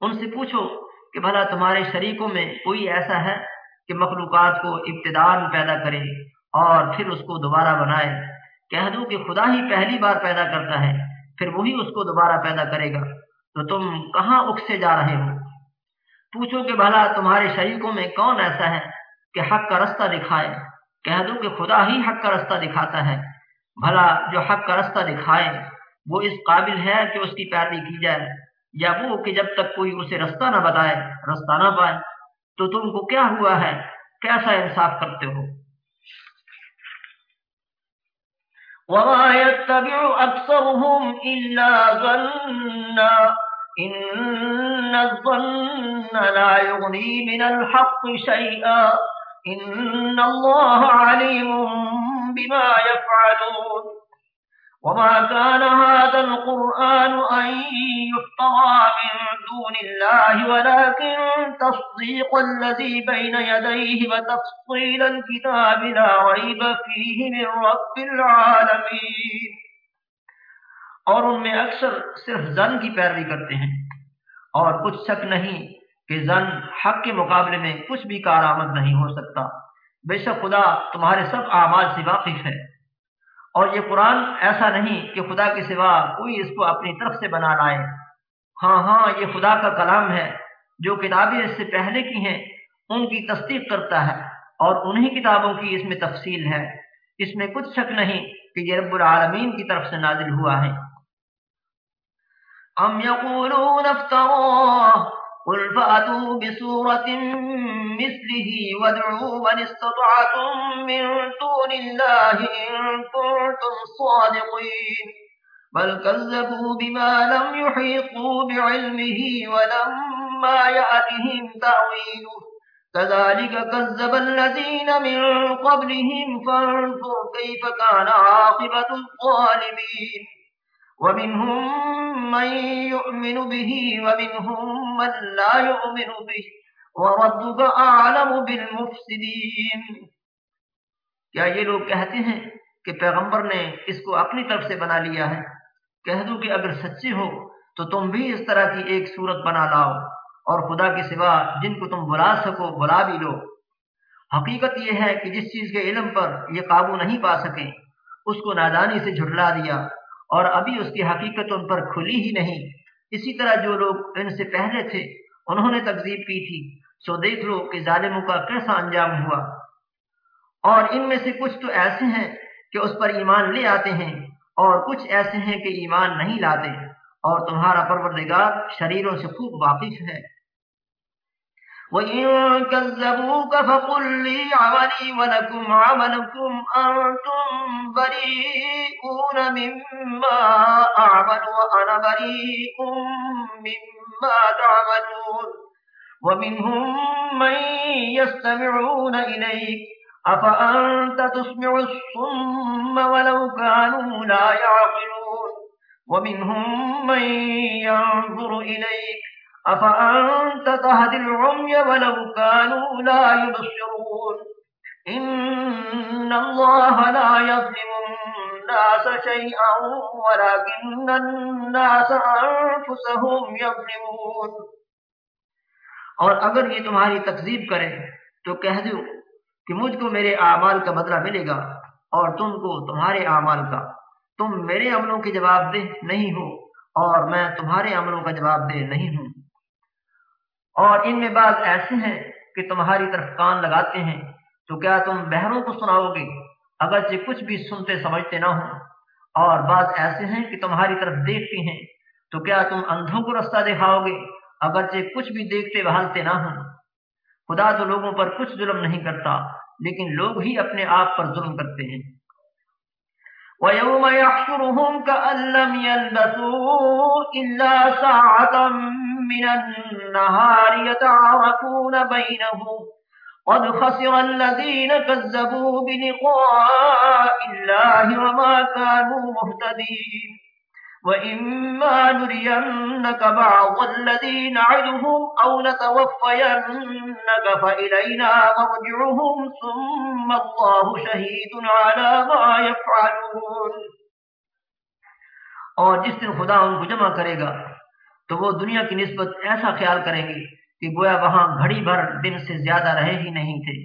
ان سے پوچھو کہ بھلا تمہارے شریکوں میں کوئی ایسا ہے کہ مخلوقات کو ابتدان پیدا کرے اور پھر اس کو دوبارہ بنائے؟ کہہ دوں کہ خدا ہی پہلی بار پیدا کرتا ہے، پھر وہی اس کو دوبارہ پیدا کرے گا۔ تو تم کہاں اک سے جا رہے ہو؟ پوچھو کہ بھلا تمہارے شریکوں میں کون ایسا ہے کہ حق کا رستہ دکھائے؟ کہہ دوں کہ خدا ہی حق کا رستہ دکھاتا ہے۔ بھلا جو حق کا رستہ دکھائے، وہ اس قابل ہے کہ اس کی پیروی کی جائے، یا وہ کہ جب تک کوئی اسے رستہ نہ بتائے، رستہ نہ پائے، تو تم کو کیا ہوا ہے؟ کیسا انصاف کرتے ہو؟ وما يتبع أكثرهم إلا ظنا إن الظن لا يغني من الحق شيئا إن الله عليم بما يفعلون. وما كان هذا القرآن أن يفترى من دون الله، ولكن تصديق الذي بين يديه وتفصيل الكتاب لا ريب فيه من رب العالمين. اور ان میں اکثر صرف زن کی پیروی کرتے ہیں، اور کچھ شک نہیں کہ زن حق کے مقابلے میں کچھ بھی کارآمد نہیں ہو سکتا۔ بے شک خدا تمہارے سب اعمال سے واقف ہے۔ اور یہ قرآن ایسا نہیں کہ خدا کے سوا کوئی اس کو اپنی طرف سے بنا لائے۔ ہاں ہاں یہ خدا کا کلام ہے۔ جو کتابیں اس سے پہلے کی ہیں، ان کی تصدیق کرتا ہے اور انہی کتابوں کی اس میں تفصیل ہے۔ اس میں کچھ شک نہیں کہ یہ رب العالمین کی طرف سے نازل ہوا ہے۔ ام قل فأتوا بسورة مثله وادعوا من استطعتم من دون الله إن كنتم صادقين بل كذبوا بما لم يحيطوا بعلمه ولما يأتهم تأويله كذلك كذب الذين من قبلهم فانظر كيف كان عاقبة الظالمين ومنهم من يؤمن به ومنهم من لا يؤمن به وربك أعلم بالمفسدين۔ کیا یہ لوگ کہتے ہیں کہ پیغمبر نے اس کو اپنی طرف سے بنا لیا ہے؟ کہہ دوں کہ اگر سچے ہو تو تم بھی اس طرح کی ایک صورت بنا لاؤ اور خدا کے سوا جن کو تم بلا سکو بلا بھی لو۔ حقیقت یہ ہے کہ جس چیز کے علم پر یہ قابو نہیں پا سکے، اس کو نادانی سے جھٹلا دیا۔ اور ابھی اس کی حقیقت ان پر کھلی ہی نہیں۔ اسی طرح جو لوگ ان سے پہلے تھے، انہوں نے تقزیب کی تھی۔ سو دیکھ لو کہ ظالموں کا کیسا انجام ہوا۔ اور ان میں سے کچھ تو ایسے ہیں کہ اس پر ایمان لے آتے ہیں، اور کچھ ایسے ہیں کہ ایمان نہیں لاتے۔ اور تمہارا پروردگار شریروں سے خوب واقف ہے۔ وَإِن كَذَّبُوكَ فَقُلْ لِي عَمَلِي وَلَكُمْ عَمَلُكُمْ أَنْتُمْ بَرِيئُونَ مِمَّا أَعْمَلُ وَأَنَا بَرِيءٌ مِمَّا تَعْمَلُونَ وَمِنْهُمْ مَنْ يَسْتَمِعُونَ إِلَيْكَ أَفَأَنْتَ تُسْمِعُ الصُّمَّ وَلَوْ كَانُوا لَا يَعْقِلُونَ وَمِنْهُمْ مَنْ يَنْظُرُ إِلَيْكَ أفأنت تهدي العمي ولو كانوا لا يبصرون؟ إن الله لا يظلم الناس شيئا ولكن الناس أنفسهم يظلمون۔ اور اگر یہ تمہاری تقزیب کرے تو کہہ دو کہ مجھ کو میرے اعمال کا بدلہ ملے گا اور تم کو تمہارے اعمال کا۔ تم میرے عملوں کے جواب دہ نہیں ہو اور میں تمہارے عملوں کا جواب دہ نہیں ہوں۔ اور ان میں بعض ایسے ہیں کہ تمہاری طرف کان لگاتے ہیں تو کیا تم بہروں کو سناؤ گے؟ اگرچہ کچھ بھی سنتے سمجھتے نہ ہوں۔ اور بعض ایسے ہیں کہ تمہاری طرف دیکھتے ہیں تو کیا تم اندھوں کو رستہ دکھاؤ گے؟ اگرچہ کچھ بھی دیکھتے بہالتے نہ ہوں۔ خدا تو لوگوں پر کچھ ظلم نہیں کرتا، لیکن لوگ ہی اپنے آپ پر ظلم کرتے ہیں۔ ويوم يحشرهم كأن لم يلبثوا إلا ساعة من النهار يتعرفون بينهم قد خسر الذين كذبوا بلقاء الله وما كانوا مهتدين وإما نرينك بعض الذي نعدهم أو نتوفينك فإلينا مرجعهم ثم الله شهيد على ما يفعلون اور جس دن خدا ان کو جمع کرے گا تو وہ دنیا کی نسبت ایسا خیال کریں گے کہ گویا وہاں گھڑی بھر دن سے زیادہ رہے ہی نہیں تھے۔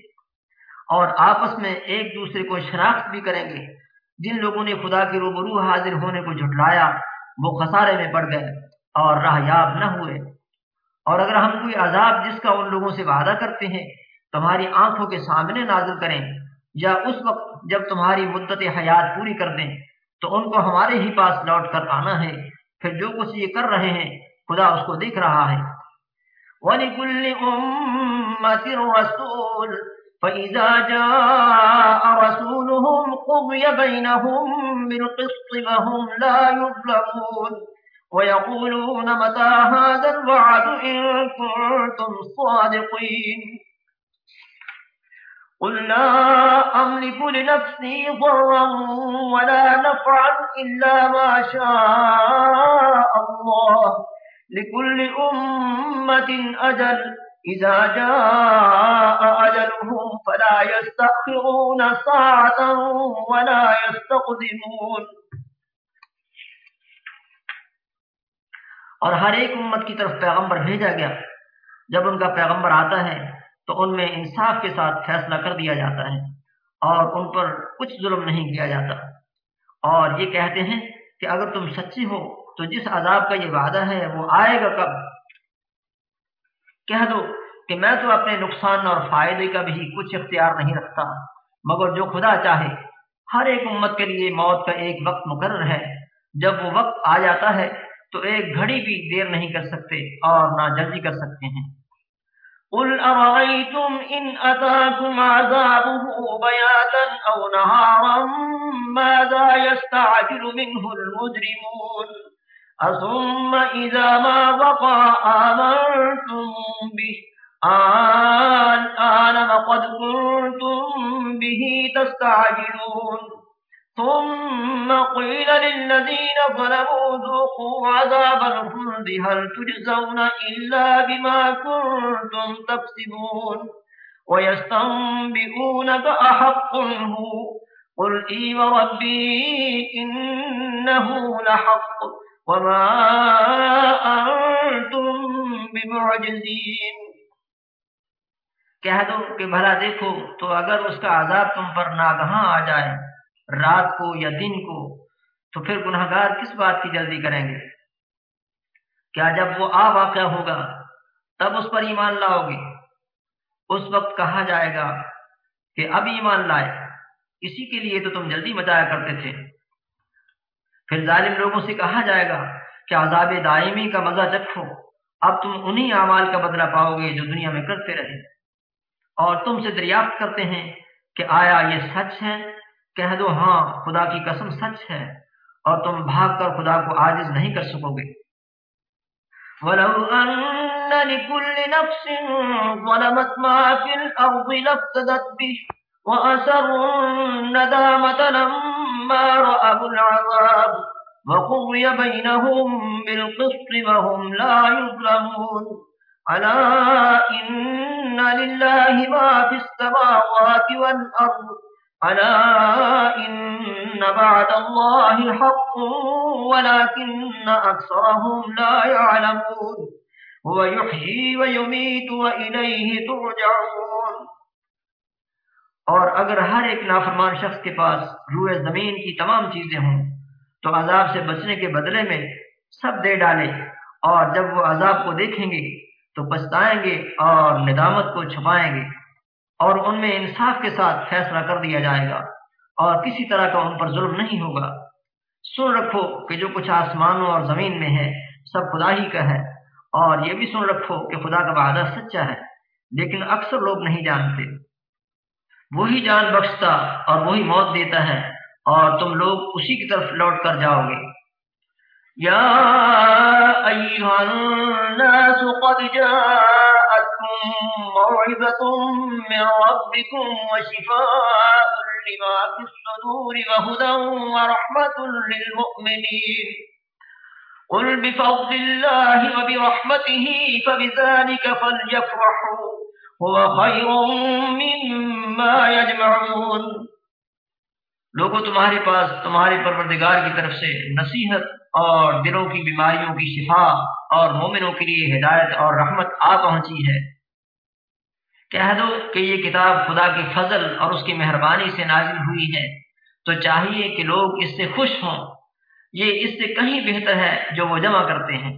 اور آپس میں ایک دوسرے کو شناخت بھی کریں گے۔ جن لوگوں نے خدا کے روبرو حاضر ہونے کو جھٹلایا، وہ خسارے میں پڑ گئے اور راہ یاب نہ ہوئے۔ اور اگر ہم کوئی عذاب جس کا ان لوگوں سے وعدہ کرتے ہیں، تمہاری آنکھوں کے سامنے نازل کریں، یا اس وقت جب تمہاری مدت حیات پوری کر دیں، تو ان کو ہمارے ہی پاس لوٹ کر آنا ہے۔ پھر جو کچھ یہ کر رہے ہیں خدا اس کو دیکھ رہا ہے۔ وَلِكُلِّ أُمَّةٍ رَسُولٌ، فإذا جاء رسولهم قضي بينهم بالقسط وهم لا يظلمون۔ ويقولون متى هذا الوعد إن كنتم صادقين۔ قل لا أملك لنفسي ضرا ولا نفعا إلا ما شاء الله۔ لكل أمة أجل. إذا جاء أجلهم فلا يستأخرون ساعة ولا يستقدمون. اور ہر ایک امت کی طرف پیغمبر بھیجا گیا. جب ان کا پیغمبر آتا ہے تو ان میں انصاف کے ساتھ فیصلہ کر دیا جاتا ہے اور ان پر کچھ ظلم نہیں کیا جاتا. اور یہ کہتے ہیں کہ اگر تم سچی ہو تو جس عذاب کا یہ وعدہ ہے وہ آئے گا کب؟ کہہ دو کہ میں تو اپنے نقصان اور فائدے کا بھی کچھ اختیار نہیں رکھتا، مگر جو خدا چاہے، ہر ایک امت کے لیے موت کا ایک وقت مقرر ہے۔ جب وہ وقت آ جاتا ہے تو ایک گھڑی بھی دیر نہیں کر سکتے اور نہ جلدی کر سکتے ہیں۔ قل أرأيتم إن أتاكم عذابه بياتا أو نهارا ماذا يستعجل منه المجرمون أثم إذا ما بقى آمنتم به آن آن وقد كنتم به تستعجلون ثم قيل للذين ظلموا ذوقوا عذاب الخلد هل تجزون إلا بما كنتم تكسبون ويستنبئونك أحق هو قل إي وربي إنه لحق وما أنتم بمعجزين۔ کہہ دو کہ بھلا دیکھو تو اگر اس کا عذاب تم پر ناگہاں آ جائے رات کو یا دن کو، تو پھر گناہ گار کس بات کی جلدی کریں گے؟ کیا جب وہ آ واقع ہوگا تب اس پر ایمان لاؤ گے؟ اس وقت کہا جائے گا کہ اب ایمان لائے؟ اسی کے لیے تو تم جلدی مچایا کرتے تھے۔ پھر ظالم لوگوں سے کہا جائے گا کہ عذاب دائمی کا مزہ چکھو اب تم انہی اعمال کا بدلہ پاؤ گے جو دنیا میں کرتے رہے۔ اور تم سے دریافت کرتے ہیں کہ آیا یہ سچ ہے؟ کہہ دو ہاں خدا کی قسم سچ ہے اور تم بھاگ کر خدا کو عاجز نہیں کر سکو گے۔ وَلَوْ أَنَّ لِكُلِّ نَفْسٍ ظَلَمَتْ مَا فِي الْأَرْضِ لَفْتَدَتْ بِهِ وَأَسَرُّوا النَّدَامَةَ لَمَّا رَأَوُا الْعَذَابَ وَقُضِيَ بَيْنَهُم بِالْقِسْطِ وَهُمْ لَا يُظْلَمُونَ أَلَا إِنَّ لِلَّهِ مَا فِي السَّمَاوَاتِ وَالْأَرْضِ ألا إن بعد الله حق ولكن أكثرهم لا يعلمون هو يحيي ويميت وإليه ترجعون اور اگر ہر ایک نافرمان شخص کے پاس روئے زمین کی تمام چیزیں ہوں، تو عذاب سے بچنے کے بدلے میں سب دے ڈالے اور جب وہ عذاب کو دیکھیں گے، تو پچھتائیں گے اور ندامت کو چھپائیں گے۔ اور ان میں انصاف کے ساتھ فیصلہ کر دیا جائے گا۔ اور کسی طرح کا ان پر ظلم نہیں ہوگا۔ سن رکھو کہ جو کچھ آسمانوں اور زمین میں ہے، سب خدا ہی کا ہے۔ اور یہ بھی سن رکھو کہ خدا کا وعدہ سچا ہے، لیکن اکثر لوگ نہیں جانتے۔ وہی جان بخشتا اور وہی موت دیتا ہے اور تم لوگ اسی کی طرف لوٹ کر جاؤ گے۔ یا الناس قد جاءتكم موعظة من ربكم وشفاء لما في الصدور وهدى ورحمة للمؤمنين قل بفضل الله وبرحمته، فبذلك فليفرحوا۔ هو خير مما يجمعون۔ لوگوں، تمہارے پاس، تمہارے پروردگار کی طرف سے نصیحت اور دلوں کی بیماریوں کی شفا اور مومنوں کے لیے ہدایت اور رحمت آ پہنچی ہے۔ کہہ دو کہ یہ کتاب خدا کے فضل اور اس کی مہربانی سے نازل ہوئی ہے۔ تو چاہیے کہ لوگ اس سے خوش ہوں۔ یہ اس سے کہیں بہتر ہے جو وہ جمع کرتے ہیں۔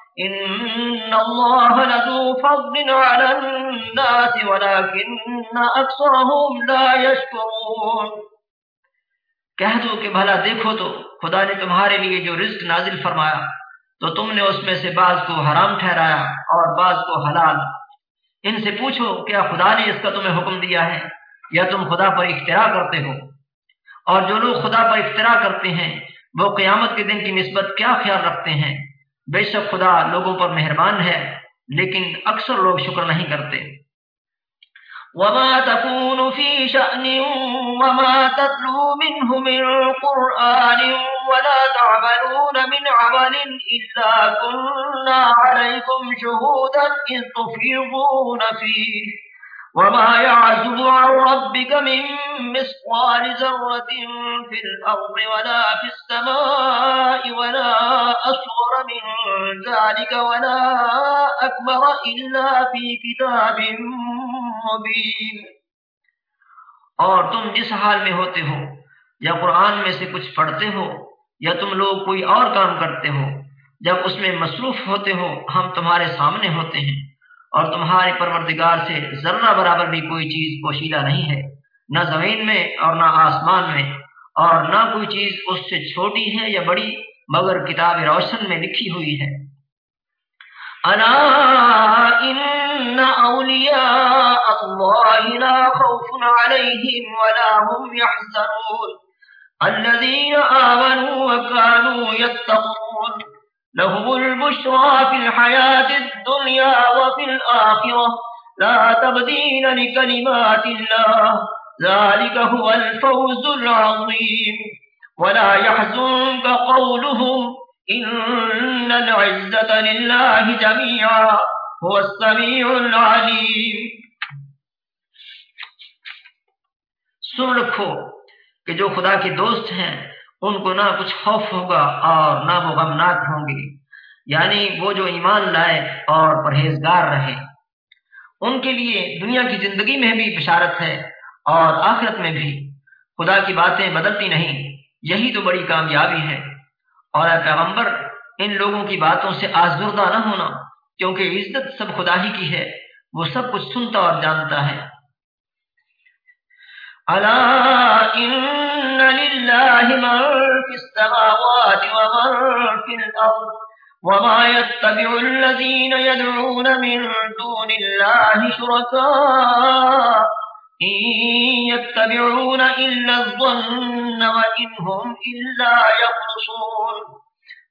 إن الله لذو فضل على الناس ولكن أكثرهم لا يشكرون۔ کہہ دو کہ بھلا دیکھو تو خدا نے تمہارے لیے جو رزق نازل فرمایا تو تم نے اس میں سے بعض کو حرام ٹھہرایا اور بعض کو حلال۔ ان سے پوچھو کیا خدا نے اس کا تمہیں حکم دیا ہے یا تم خدا پر اختراع کرتے ہو؟ اور جو لوگ خدا پر اختراع کرتے ہیں وہ قیامت کے دن کی نسبت کیا خیال رکھتے ہیں؟ بے شک خدا لوگوں پر مہربان ہے، لیکن اکثر لوگ شکر نہیں کرتے۔ وما تكون في شأن وما تتلو منه من قرآن ولا تعملون من عمل إلا كنا عليكم شهودا إذ تفيضون فيه۔ وما يعزب عن ربك من مسقال ذرة في الأرض ولا في السماء ولا أصغر من ذلك ولا أكبر إلا في كتاب مبين۔ اور تم جس حال میں ہوتے ہو، یا قرآن میں سے کچھ پڑھتے ہو، یا تم لوگ کوئی اور کام کرتے ہو، جب اس میں مصروف ہوتے ہو، ہم تمہارے سامنے ہوتے ہیں۔ اور تمہارے پروردگار سے ذرہ برابر بھی کوئی چیز پوشیدہ نہیں ہے، نہ زمین میں اور نہ آسمان میں، اور نہ کوئی چیز اس سے چھوٹی ہے یا بڑی، مگر کتاب روشن میں لکھی ہوئی ہے۔ انا ان اولیاء اللہ لا خوف علیہم ولا هم يحزنون الذين آمنوا وكانوا يتقون لهم البشرى في الحياة الدنيا وفي الآخرة. لا تبدين لكلمات الله. ذلك هو الفوز العظيم. ولا يحزنك قولهم. إن العزة لله جميعا. هو السميع العليم. سن رکھو کہ جو خدا کے دوست ہیں ان کو نہ کچھ خوف ہوگا اور نہ وہ غمناک ہوں گے۔ یعنی وہ جو ایمان لائے اور پرہیزگار رہے۔ ان کے لیے دنیا کی زندگی میں بھی بشارت ہے اور آخرت میں بھی۔ خدا کی باتیں بدلتی نہیں، یہی تو بڑی کامیابی ہے۔ اور اے پیغمبر، ان لوگوں کی باتوں سے آزردہ نہ ہونا، کیونکہ عزت سب خدا ہی کی ہے، وہ سب کچھ سنتا اور جانتا ہے۔ ألا إن لله من في السماوات ومن في الأرض وما يتبع الذين يدعون من دون الله شركاء. إن يتبعون إلا الظن وإنهم إلا يخلصون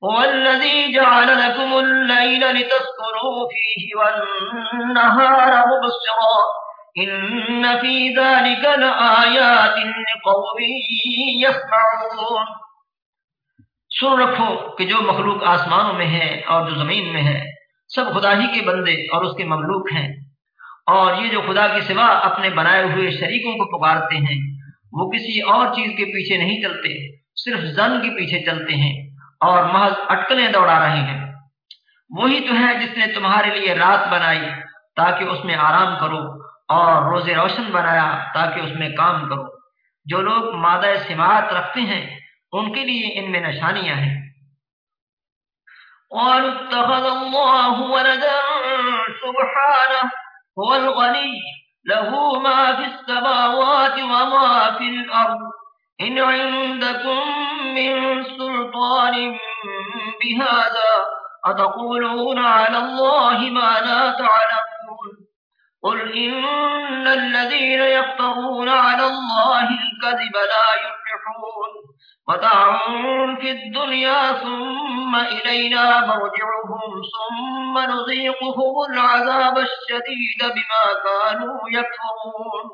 هو الذي جعل لكم الليل لتسكروا فيه والنهار مبصرا. ان فی ذلك لآیات لقوم يسمعون۔ سن رکھو کہ جو مخلوق آسمانوں میں ہے اور جو زمین میں ہے سب خدا ہی کے بندے اور اس کے مملوک ہیں۔ اور یہ جو خدا کے سوا اپنے بنائے ہوئے شریکوں کو پکارتے ہیں، وہ کسی اور چیز کے پیچھے نہیں چلتے، صرف زن کے پیچھے چلتے ہیں اور محض اٹکلیں دوڑا رہے ہیں۔ وہی تو ہے جس نے تمہارے لیے رات بنائی تاکہ اس میں آرام کرو۔ اور روز روشن بنایا تاکہ اس میں کام کرو۔ جو لوگ مادہ سماعت رکھتے ہیں، ان کے لیے ان میں نشانیاں ہیں۔ قالوا اتخذ الله ولدا سبحانه، هو الغني، له ما في السماوات وما في الأرض، إن عندكم من سلطان بهذا، أتقولون على الله ما لا تعلم؟ قل إن الذين يفترون على الله الكذب لا يفلحون متاع في الدنيا ثم إلينا مرجعهم ثم نذيقهم العذاب الشديد بما كانوا يكفرون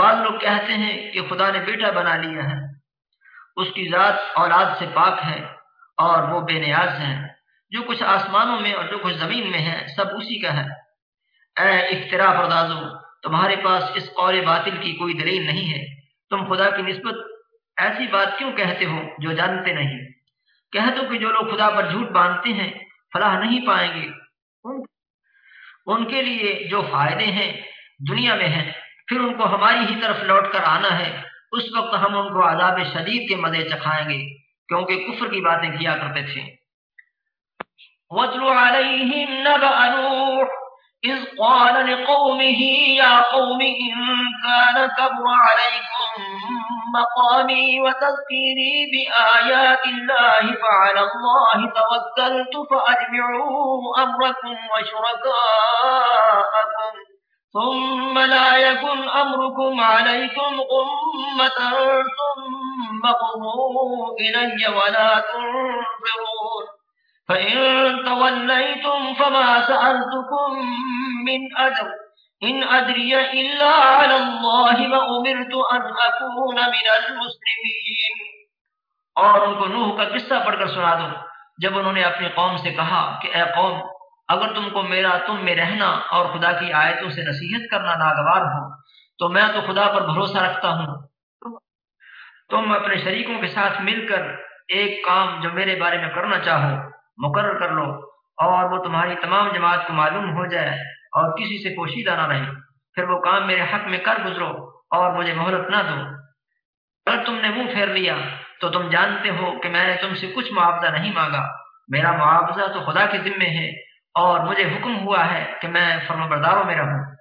بعض لوگ کہتے ہیں کہ خدا نے بیٹا بنا لیا ہے۔ اس کی ذات اولاد سے پاک ہے اور وہ بے نیاز ہیں۔ جو کچھ آسمانوں میں اور جو کچھ زمین میں ہے، سب اسی کا ہے۔ اے اختراع پردازو تمہارے پاس اس قول باطل کی کوئی دلیل نہیں ہے۔ تم خدا کی نسبت ایسی بات کیوں کہتے ہو جو جانتے نہیں؟ کہہ دو کہ جو لوگ خدا پر جھوٹ باندھتے ہیں، فلاح نہیں پائیں گے۔ ان کے لیے جو فائدے ہیں دنیا میں ہیں، پھر ان کو ہماری ہی طرف لوٹ کر آنا ہے۔ اس وقت ہم ان کو عذاب شدید کے مزے چکھائیں گے، کیونکہ کفر کی باتیں کیا کرتے تھے۔ وَاتْلُ عَلَيْهِمْ نَبَأَ نُوحٍ إذ قال لقومه يا قوم إن كان كبر عليكم مقامي وتذكيري بآيات الله فعلى الله توكلت فأجمعوا أمركم وشركاءكم ثم لا يكن أمركم عليكم غمة ثم قضوا إلي ولا تنفرون فإن توليتم فما سألتكم من أجر ان ادری الا علی اللہ وامرت ان اکون من المسلمین اور ان کو نوح کا قصہ پڑھ کر سنا دو۔ جب انہوں نے اپنی قوم سے کہا کہ اے قوم، اگر تم کو میرا، تم میں رہنا اور خدا کی آیتوں سے نصیحت کرنا ناگوار ہو، تو میں تو خدا پر بھروسہ رکھتا ہوں۔ تم اپنے شریکوں کے ساتھ مل کر ایک کام جو میرے بارے میں کرنا چاہو مقرر کر لو اور وہ تمہاری تمام جماعت کو معلوم ہو جائے اور کسی سے پوشیدہ نہ رہے۔ پھر وہ کام میرے حق میں کر گزرو اور مجھے مہلت نہ دو۔ اگر تم نے منہ پھیر لیا تو تم جانتے ہو کہ میں نے تم سے کچھ معاوضہ نہیں مانگا۔ میرا معاوضہ تو خدا کے ذمے ہے اور مجھے حکم ہوا ہے کہ میں فرم برداروں میں رہوں۔